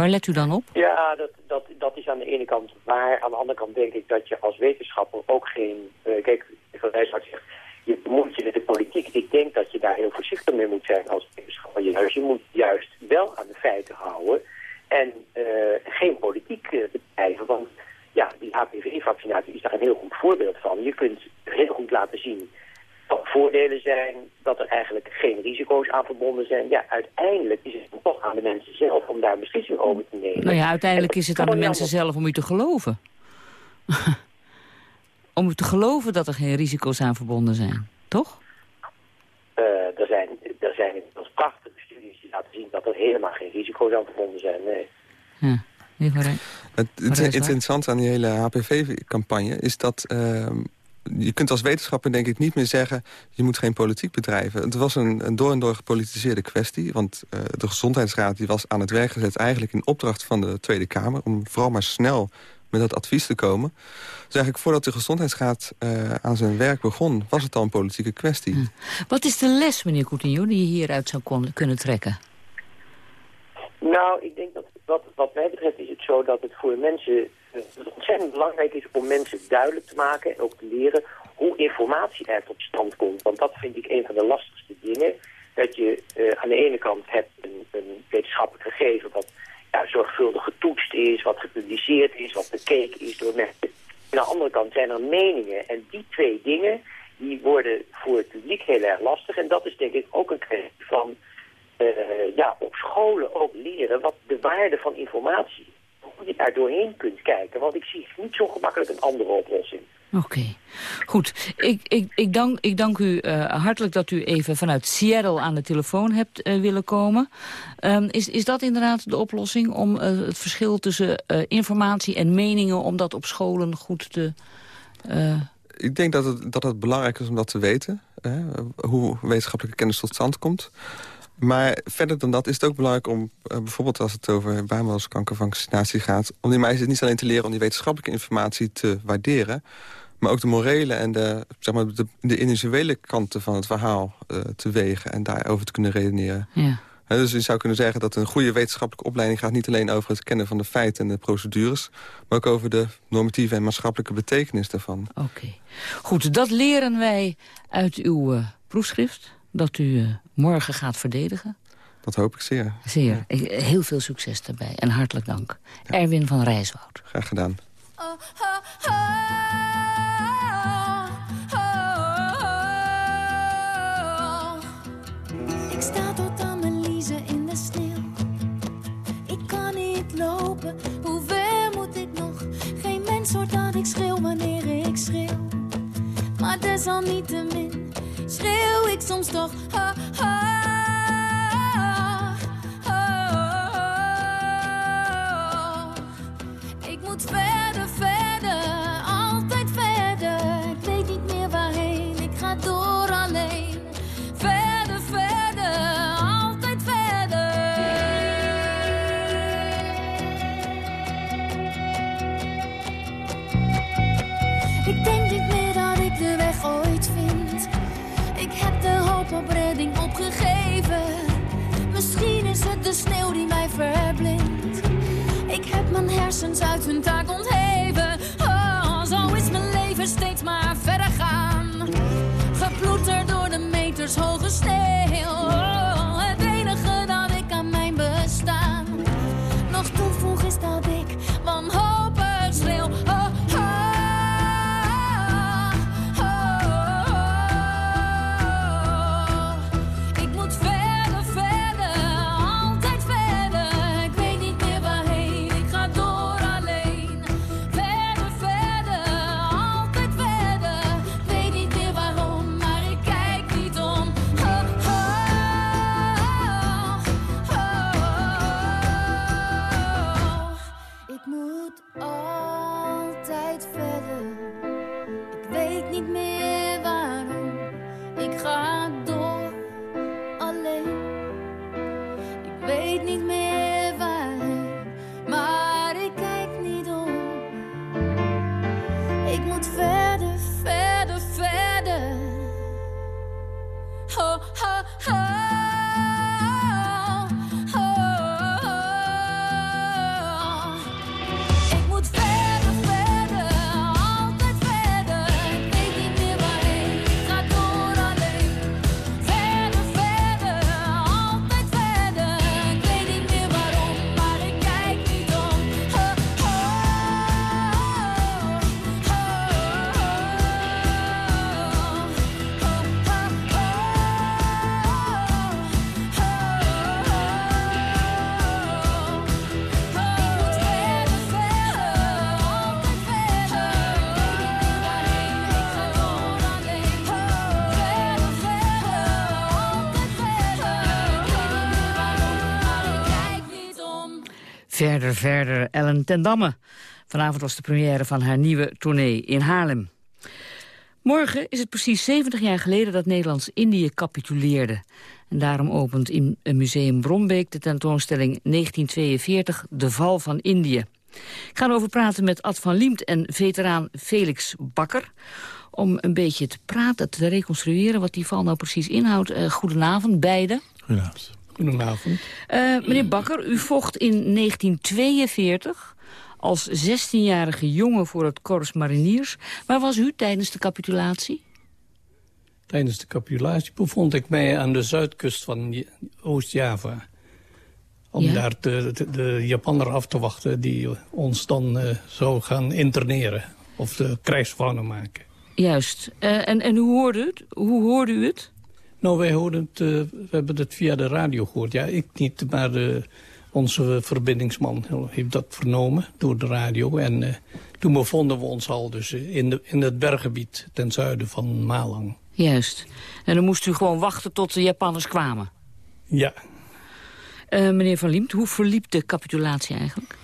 waar let u dan op? Ja, dat, dat, dat is aan de ene kant waar. Aan de andere kant denk ik dat je als wetenschapper ook geen... eh, kijk, Van Rijswijk zegt, je bemoeit je met de politiek. Ik denk dat je daar heel voorzichtig mee moet zijn als wetenschapper. Je moet juist wel aan de feiten houden en eh, geen politiek eh, bedrijven. Want ja, die HPV-vaccinatie is daar een heel goed voorbeeld van. Je kunt heel goed laten zien wat voordelen zijn, dat er eigenlijk geen risico's aan verbonden zijn. Ja, uiteindelijk is het dan toch aan de mensen zelf om daar een beslissing over te nemen. Nou ja, uiteindelijk is het aan de mensen zelf om u te geloven. [laughs] om u te geloven dat er geen risico's aan verbonden zijn, toch? Eh, er zijn, er zijn inmiddels prachtige studies die laten zien dat er helemaal geen risico's aan verbonden zijn. Nee. Ja, Het, het, het interessante aan die hele HPV-campagne is dat... ehm, je kunt als wetenschapper denk ik niet meer zeggen... je moet geen politiek bedrijven. Het was een, een door en door gepolitiseerde kwestie. Want eh, de Gezondheidsraad die was aan het werk gezet... eigenlijk in opdracht van de Tweede Kamer... om vooral maar snel met dat advies te komen. Dus eigenlijk voordat de Gezondheidsraad eh, aan zijn werk begon... was het al een politieke kwestie. Wat is de les, meneer Coutinho, die je hieruit zou kon- kunnen trekken? Nou, ik denk dat wat, wat mij betreft is het zo dat het voor mensen het ontzettend belangrijk is om mensen duidelijk te maken en ook te leren hoe informatie er tot stand komt. Want dat vind ik een van de lastigste dingen. Dat je eh, aan de ene kant hebt een, een wetenschappelijk gegeven wat ja, zorgvuldig getoetst is, wat gepubliceerd is, wat bekeken is door mensen. Aan de andere kant zijn er meningen en die twee dingen die worden voor het publiek heel erg lastig. En dat is denk ik ook een kwestie van eh, ja, op scholen ook leren wat de waarde van informatie is. Hoe je daar doorheen kunt kijken. Want ik zie niet zo gemakkelijk een andere oplossing. Oké, goed. Ik, ik, ik, dank, ik dank u eh, hartelijk dat u even vanuit Seattle aan de telefoon hebt eh, willen komen. Ehm, is, is dat inderdaad de oplossing om eh, het verschil tussen eh, informatie en meningen... om dat op scholen goed te... eh, Ik denk dat het, dat het belangrijk is om dat te weten. Hè, hoe wetenschappelijke kennis tot stand komt. Maar verder dan dat is het ook belangrijk om... eh, bijvoorbeeld als het over baarmoederskankervaccinatie gaat... om die meisjes niet alleen te leren om die wetenschappelijke informatie te waarderen... maar ook de morele en de, zeg maar, de, de individuele kanten van het verhaal eh, te wegen... en daarover te kunnen redeneren. ja. Dus je zou kunnen zeggen dat een goede wetenschappelijke opleiding... gaat niet alleen over het kennen van de feiten en de procedures... maar ook over de normatieve en maatschappelijke betekenis daarvan. Oké. Goed, dat leren wij uit uw eh, proefschrift... dat u eh, morgen gaat verdedigen. Dat hoop ik zeer. Zeer. Heel veel succes daarbij en hartelijk dank. Erwin van Rijswoud. Graag gedaan. Ik sta tot aan mijn liezen in de sneeuw. Ik kan niet lopen, hoe ver moet ik nog? Geen mens hoort dat ik schreeuw wanneer ik schreeuw. Maar desalniettemin schreeuw ik soms toch. Ha, ha. Ik moet verder, de sneeuw die mij verblindt. Ik heb mijn hersens uit hun taak ontheven. Verder, verder, Ellen ten Damme. Vanavond was de première van haar nieuwe tournee in Haarlem. Morgen is het precies 70 jaar geleden dat Nederlands-Indië capituleerde. En daarom opent in Museum Brombeek de tentoonstelling 1942 De Val van Indië. Ik ga erover praten met Ad van Liemt en veteraan Felix Bakker. Om een beetje te praten, te reconstrueren wat die val nou precies inhoudt. Eh, goedenavond, beiden. Goedenavond. Goedenavond. Eh, meneer Bakker, u vocht in 1942 als 16-jarige jongen voor het Corps Mariniers. Waar was u tijdens de capitulatie? Tijdens de capitulatie bevond ik mij aan de zuidkust van Oost-Java. Om Ja. daar de, de, de Japanner af te wachten die ons dan eh, zou gaan interneren. Of de krijgsgevangen maken. Juist. Eh, en, en hoe hoorde u het? Hoe hoorde u het? Nou, wij hoorden het, eh, we hebben het via de radio gehoord. Ja, ik niet, maar de, onze verbindingsman heeft dat vernomen door de radio. En eh, toen bevonden we ons al dus in, de, in het berggebied ten zuiden van Malang. Juist. En dan moest u gewoon wachten tot de Japanners kwamen. Ja, Eh, meneer Van Liemt, hoe verliep de capitulatie eigenlijk?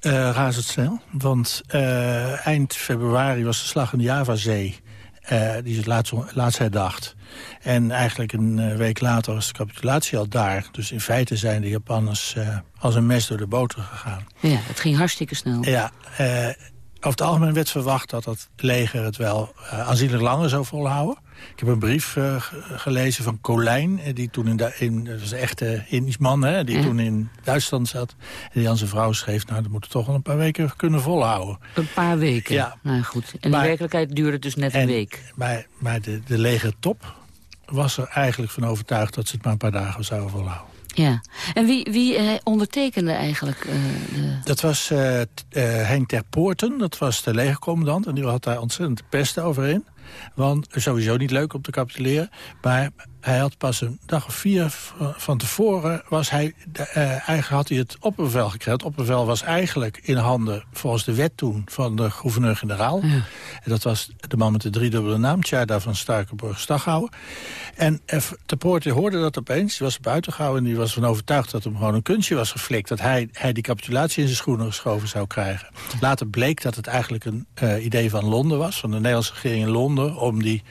Eh razendsnel, want eh, eind februari was de slag in de Javazee. eh, die is laatst, laatst herdacht. En eigenlijk een eh, week later was de capitulatie al daar. Dus in feite zijn de Japanners eh, als een mes door de boter gegaan. Ja, het ging hartstikke snel. Ja, eh, over het algemeen werd verwacht dat het leger het wel aanzienlijk langer zou volhouden. Ik heb een brief ge- gelezen van Colijn, die toen in, Du- in dat was een echte Indisch man, hè, die Ja. toen in Duitsland zat. En die aan zijn vrouw schreef, nou, dat moet toch wel een paar weken kunnen volhouden. Een paar weken. Ja. Nou goed. En Maar- in werkelijkheid duurde het dus net een En- week. Maar, maar de, de legertop was er eigenlijk van overtuigd dat ze het maar een paar dagen zouden volhouden. Ja. En wie, wie eh, ondertekende eigenlijk eh, de... Dat was eh, Henk ter Poorten, dat was de legercommandant. En die had daar ontzettend de pest over in. Want sowieso niet leuk om te capituleren. Maar hij had pas een dag of vier van tevoren... Was hij, de- eh, eigenlijk had hij het opperbevel gekregen. Het opperbevel was eigenlijk in handen, volgens de wet toen... van de gouverneur-generaal. En dat was de man met de driedubbele naam... Tjarda van Starkenborg-Staghouwer. En ter Poorten hoorde dat opeens. Die was buiten gehouden en die was van overtuigd... dat hem gewoon een kunstje was geflikt. Dat hij, hij die capitulatie in zijn schoenen geschoven zou krijgen. Later bleek dat het eigenlijk een eh, idee van Londen was. Van de Nederlandse regering in Londen. Om die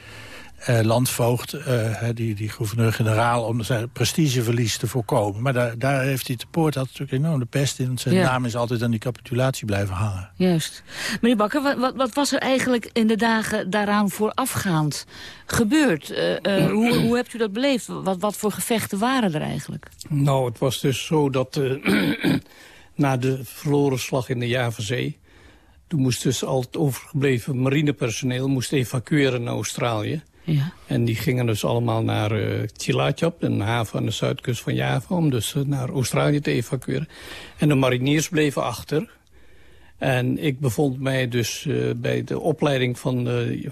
eh, landvoogd, eh, hè, die, die gouverneur-generaal... om zijn prestigeverlies te voorkomen. Maar daar, daar heeft hij te Poort had natuurlijk enorm de pest in. Zijn Ja. naam is altijd aan die capitulatie blijven hangen. Juist. Meneer Bakker, wat, wat, wat was er eigenlijk in de dagen daaraan voorafgaand gebeurd? Eh, eh, hoe, hoe hebt u dat beleefd? Wat, wat voor gevechten waren er eigenlijk? Nou, het was dus zo dat eh, [clears throat] na de verloren slag in de Javazee... Toen moest dus al het overgebleven marinepersoneel moest evacueren naar Australië. Ja. En die gingen dus allemaal naar Cilacap, een haven aan de zuidkust van Java... om dus eh, naar Australië te evacueren. En de mariniers bleven achter. En ik bevond mij dus eh, bij de opleiding van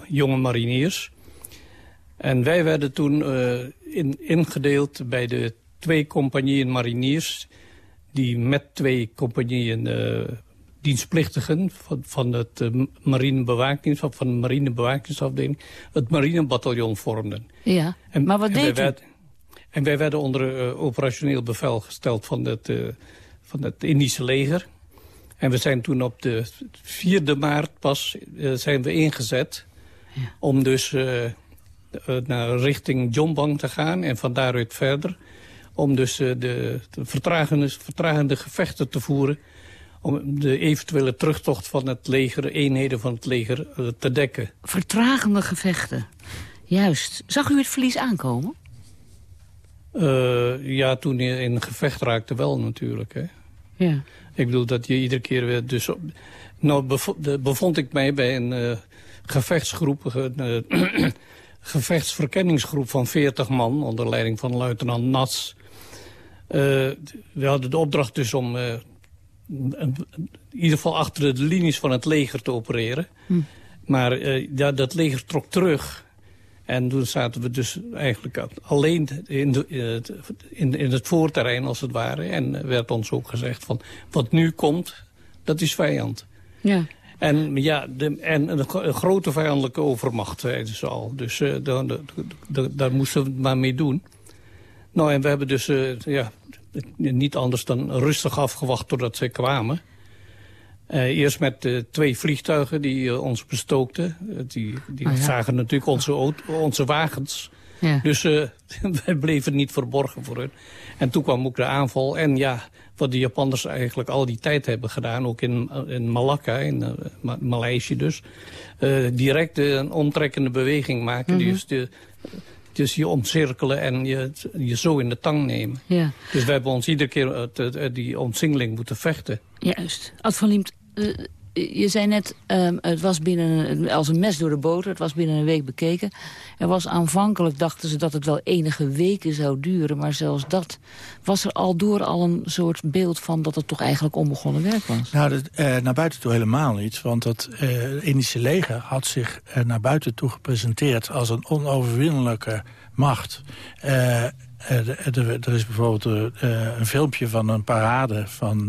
jonge mariniers. En wij werden toen in, ingedeeld bij de twee compagnieën mariniers... die met twee compagnieën dienstplichtigen van, van het eh, marinebewakingsaf, van, van de marinebewakingsafdeling... het marinebataljon vormden. Ja, maar wat en deed werd- En wij werden onder eh, operationeel bevel gesteld van het, eh, van het Indische leger. En we zijn toen op de 4e maart pas zijn we ingezet... om dus naar richting Jombang te gaan en van daaruit verder... om dus de, de vertragende, vertragende gevechten te voeren... om de eventuele terugtocht van het leger, eenheden van het leger, eh, te dekken. Vertragende gevechten. Juist. Zag u het verlies aankomen? Eh, ja, toen je in gevecht raakte wel natuurlijk. Hè. Ja. Ik bedoel dat je iedere keer weer... Dus, op- nou bevo- de- bevond ik mij bij een eh, gevechtsgroep... een [clears throat] gevechtsverkenningsgroep van 40 man... onder leiding van luitenant Nats. We hadden de opdracht dus om... eh, in ieder geval achter de linies van het leger te opereren. Hm. Maar eh, ja, dat leger trok terug. En toen zaten we dus eigenlijk alleen in, de, in, het, in, het voorterrein als het ware. En werd ons ook gezegd van wat nu komt, dat is vijand. Ja. En, ja, de, en een, gro- een grote vijandelijke overmacht, zeiden ze al. Dus eh, daar, daar, daar- daar moesten we maar mee doen. Nou, en we hebben dus eh, ja, niet anders dan rustig afgewacht totdat zij kwamen. Eh, eerst met eh, twee vliegtuigen die eh, ons bestookten. Die die Oh ja. zagen natuurlijk onze, onze wagens. Ja. Dus [laughs] wij bleven niet verborgen voor hun. En toen kwam ook de aanval. En ja, wat de Japanners eigenlijk al die tijd hebben gedaan... ook in, in Malakka, in Ma- Maleisië dus... direct een omtrekkende beweging maken. Mhm. Dus, de, dus je omcirkelen en je, je zo in de tang nemen. Ja. Dus we hebben ons iedere keer uit, die omsingeling moeten vechten. Juist. Ad van Liemt, eh, je zei net, ehm, het was binnen, als een mes door de boter. Het was binnen een week bekeken. Er was aanvankelijk, dachten ze dat het wel enige weken zou duren. Maar zelfs dat was er al door al een soort beeld van dat het toch eigenlijk onbegonnen werk was. Nou, dat, eh, naar buiten toe helemaal niet. Want het eh, Indische leger had zich eh, naar buiten toe gepresenteerd... als een onoverwinnelijke macht. Eh, eh, er is bijvoorbeeld eh, een filmpje van een parade van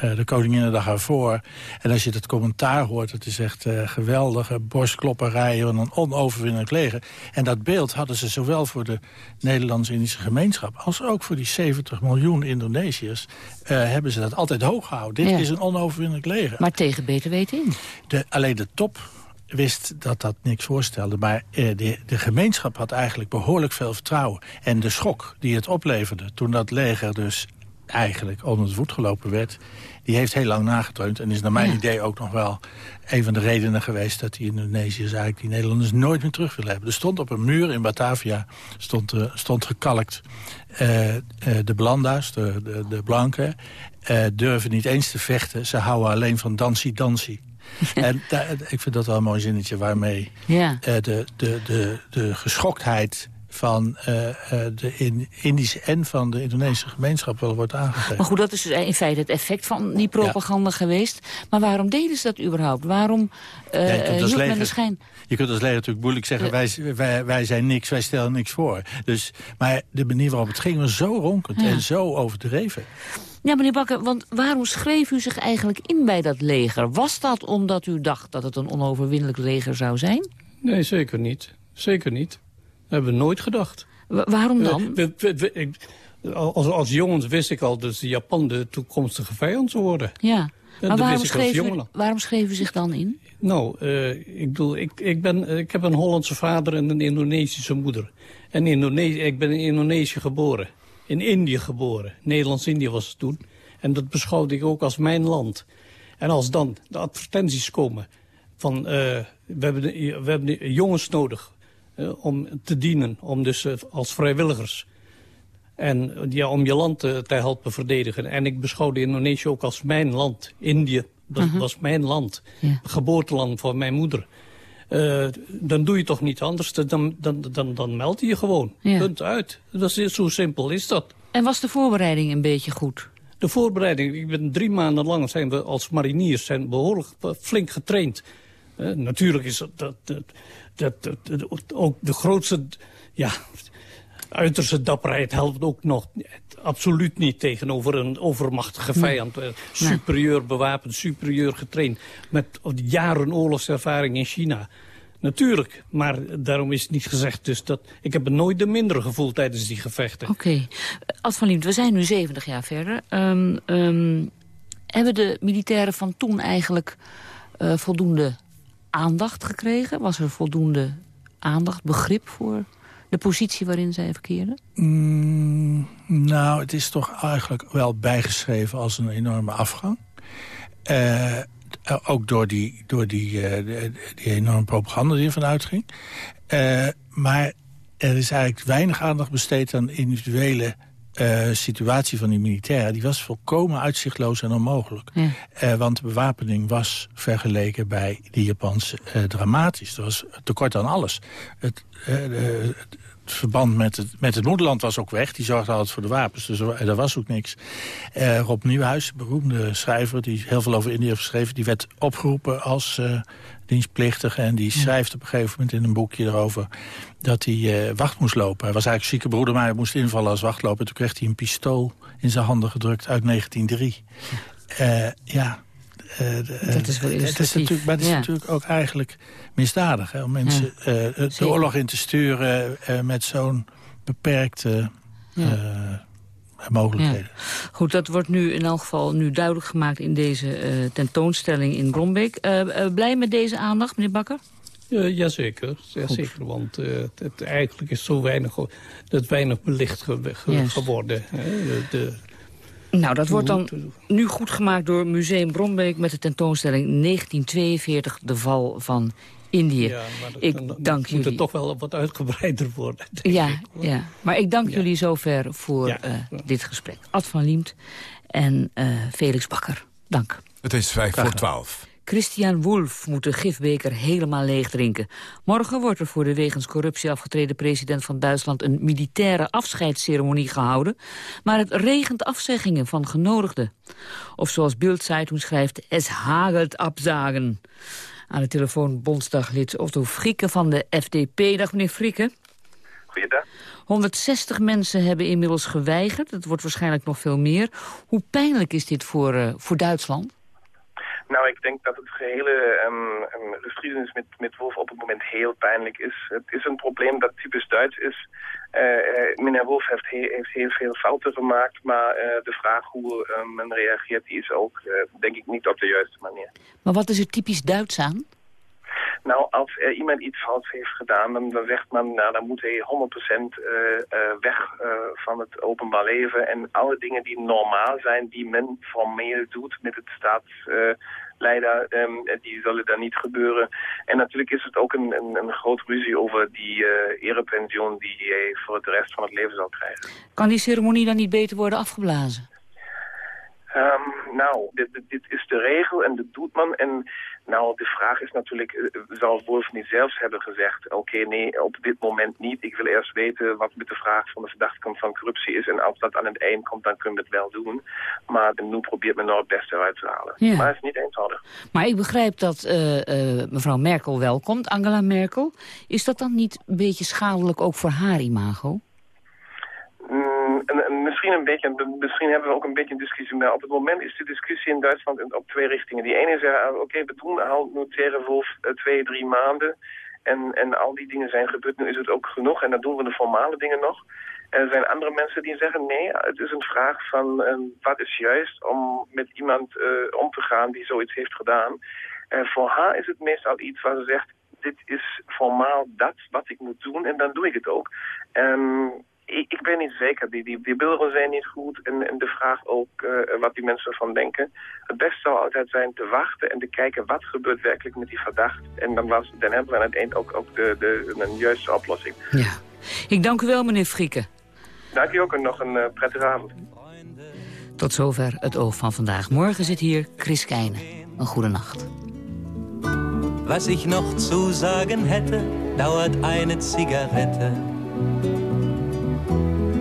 de Koninginnedag ervoor. En als je dat commentaar hoort, het is echt geweldige borstklopperij van een onoverwinnelijk leger. En dat beeld hadden ze zowel voor de Nederlands-Indische gemeenschap... als ook voor die 70 miljoen Indonesiërs hebben ze dat altijd hoog gehouden. Dit Ja. is een onoverwinnelijk leger. Maar tegen beter weten in. De, alleen de top wist dat dat niks voorstelde. Maar eh, de, de gemeenschap had eigenlijk behoorlijk veel vertrouwen. En de schok die het opleverde toen dat leger dus eigenlijk onder de voet gelopen werd... die heeft heel lang nagetreund en is naar mijn Ja. idee ook nog wel... een van de redenen geweest dat die Indonesiërs eigenlijk die Nederlanders nooit meer terug willen hebben. Er stond op een muur in Batavia, stond, eh, stond gekalkt... eh, de Blanda's, de, de, de blanken, durven niet eens te vechten. Ze houden alleen van dansie-dansie. [laughs] en daar- ik vind dat wel een mooi zinnetje waarmee Ja. eh, de, de, de, de geschoktheid van eh, eh, de in, Indische en van de Indonesische gemeenschap wel wordt aangegeven. Maar goed, dat is dus in feite het effect van die propaganda geweest. Maar waarom deden ze dat überhaupt? Waarom eh Ja, je kunt als hield men leger- de schijn... Je kunt als leger natuurlijk moeilijk zeggen, wij, wij, wij zijn niks, wij stellen niks voor. Dus, maar de manier waarop het ging was zo ronkend Ja. en zo overdreven. Ja, meneer Bakker, want waarom schreef u zich eigenlijk in bij dat leger? Was dat omdat u dacht dat het een onoverwinnelijk leger zou zijn? Nee, zeker niet. Zeker niet. Dat hebben we nooit gedacht. Wa- waarom dan? We- we- we- ik- als, als jongens wist ik al dat Japan de toekomstige vijand zou worden. Ja, maar waarom schreef, u, waarom schreef u zich dan in? Nou, eh, ik bedoel, ik, ik, ben, ik heb een Hollandse vader en een Indonesische moeder. En Indonesië, ik ben in Indonesië geboren. In Indië geboren. Nederlands-Indië was het toen. En dat beschouwde ik ook als mijn land. En als dan de advertenties komen van... eh, we, hebben, we hebben jongens nodig eh, om te dienen, om dus eh, als vrijwilligers... En ja, om je land te, te helpen verdedigen. En ik beschouwde Indonesië ook als mijn land. Indië Dat Mhm. was mijn land. Ja. Geboorteland van mijn moeder. Eh, dan doe je toch niet anders. Dan, dan, dan, dan meld je je gewoon. Ja. Punt uit. Dat is, zo simpel is dat. En was de voorbereiding een beetje goed? De voorbereiding, ik ben drie maanden lang zijn we als mariniers zijn behoorlijk eh, flink getraind. Eh, natuurlijk is dat, dat, dat- dat- ook de grootste, ja, uiterste dapperheid helpt ook nog absoluut niet tegenover een overmachtige vijand. Eh, Superieur bewapend, superieur getraind, met jaren oorlogservaring in China. Natuurlijk, maar daarom is het niet gezegd dus dat... Ik heb nooit de minder gevoeld tijdens die gevechten. Oké. Ad van Liemt, we zijn nu 70 jaar verder. Ehm, ehm, hebben de militairen van toen eigenlijk eh, voldoende aandacht gekregen? Was er voldoende aandacht, begrip voor de positie waarin zij verkeerden? Mm, nou, het is toch eigenlijk wel bijgeschreven als een enorme afgang. Eh, ook door die, door die, eh, die enorme propaganda die ervan uitging. Eh, maar er is eigenlijk weinig aandacht besteed aan de individuele situatie van die militairen. Die was volkomen uitzichtloos en onmogelijk. Ja. Want de bewapening was vergeleken bij de Japanse dramatisch. Er was tekort aan alles. Het, de- het verband met het, met het moederland was ook weg. Die zorgde altijd voor de wapens, dus er, er was ook niks. Eh, Rob Nieuwhuis, beroemde schrijver die heel veel over India heeft geschreven... die werd opgeroepen als eh, dienstplichtige... en die schrijft op een gegeven moment in een boekje erover... dat hij eh, wacht moest lopen. Hij was eigenlijk zieke broeder, maar hij moest invallen als wachtloper. Toen kreeg hij een pistool in zijn handen gedrukt uit 1903. Eh, ja, eh, eh, Dat is wel het illustratief, natuurlijk, Maar het is ja. natuurlijk ook eigenlijk misdadig... Hè, om mensen eh, de Zeker. oorlog in te sturen eh, met zo'n beperkte Ja. eh, mogelijkheden. Goed, dat wordt nu in elk geval nu duidelijk gemaakt in deze eh, tentoonstelling in Brombeek. Eh, eh, blij met deze aandacht, meneer Bakker? Ja, jazeker, jazeker want eh, het, het eigenlijk is zo weinig, dat weinig belicht ge- ge- Juist. geworden. Hè? De, de- Nou, dat wordt dan nu goed gemaakt door Museum Brombeek... met de tentoonstelling 1942, de val van Indië. ja, maar dat, ik dan- dan dank moet jullie. het toch wel wat uitgebreider worden. Ja, ik. ja, maar ik dank jullie zover voor Ja. eh, dit gesprek. Ad van Liemt en eh, Felix Bakker. Dank. Het is vijf voor twaalf. Christian Wolff moet de gifbeker helemaal leeg drinken. Morgen wordt er voor de wegens corruptie afgetreden president van Duitsland... een militaire afscheidsceremonie gehouden. Maar het regent afzeggingen van genodigden. Of zoals Bild-Zeitung schrijft, es hagelt abzagen. Aan de telefoon bondsdaglid Otto Frieke van de FDP. Dag meneer Frieke. Goeiedag. 160 mensen hebben inmiddels geweigerd. Het wordt waarschijnlijk nog veel meer. Hoe pijnlijk is dit voor, eh, voor Duitsland? Nou, ik denk dat het gehele ehm, ehm, geschiedenis met, met Wolf op het moment heel pijnlijk is. Het is een probleem dat typisch Duits is. Eh, eh, meneer Wolf heeft, he- heeft heel veel fouten gemaakt, maar eh, de vraag hoe eh, men reageert, die is ook, denk ik, niet op de juiste manier. Maar wat is er typisch Duits aan? Nou, als er iemand iets fout heeft gedaan, dan, dan zegt men, nou, dan moet hij 100% eh, eh, weg eh, van het openbaar leven. En alle dingen die normaal zijn, die men formeel doet met het staatsleider, ehm, die zullen dan niet gebeuren. En natuurlijk is het ook een, een, een groot ruzie over die eh erepensioen die hij voor de rest van het leven zal krijgen. Kan die ceremonie dan niet beter worden afgeblazen? Ehm, nou, dit, dit, is de regel en dat doet men. En nou, de vraag is natuurlijk, eh, zal Wolf niet zelfs hebben gezegd... oké, nee, op dit moment niet. Ik wil eerst weten wat met de vraag van de verdachte van corruptie is. En als dat aan het eind komt, dan kunnen we het wel doen. Maar nu probeert men nog het beste eruit te halen. Ja. Maar het is niet eenvoudig. Maar ik begrijp dat eh, eh, mevrouw Merkel welkomt, Angela Merkel. Is dat dan niet een beetje schadelijk ook voor haar imago? En, en misschien, een beetje, misschien hebben we ook een beetje een discussie. Maar op het moment is de discussie in Duitsland op twee richtingen. Die ene zegt, ah, oké, we doen al noteren Wolf eh, twee, drie maanden. En, en al die dingen zijn gebeurd, nu is het ook genoeg. En dan doen we de formale dingen nog. En er zijn andere mensen die zeggen, nee, het is een vraag van eh, wat is juist om met iemand eh, om te gaan die zoiets heeft gedaan. En voor haar is het meestal iets waar ze zegt, dit is formaal dat wat ik moet doen en dan doe ik het ook. En ik, ik ben niet zeker, die, die, die beelden zijn niet goed en, en de vraag ook eh, wat die mensen ervan denken. Het beste zou altijd zijn te wachten en te kijken wat gebeurt werkelijk met die verdachte. En dan, was, dan hebben we aan het eind ook, ook de, de, een juiste oplossing. Ja. Ik dank u wel, meneer Frieke. Dank je ook en nog een eh, prettige avond. Tot zover het oog van vandaag. Morgen zit hier Chris Keijnen. een goede nacht. Was ich noch zu sagen hätte, dauert eine Zigarette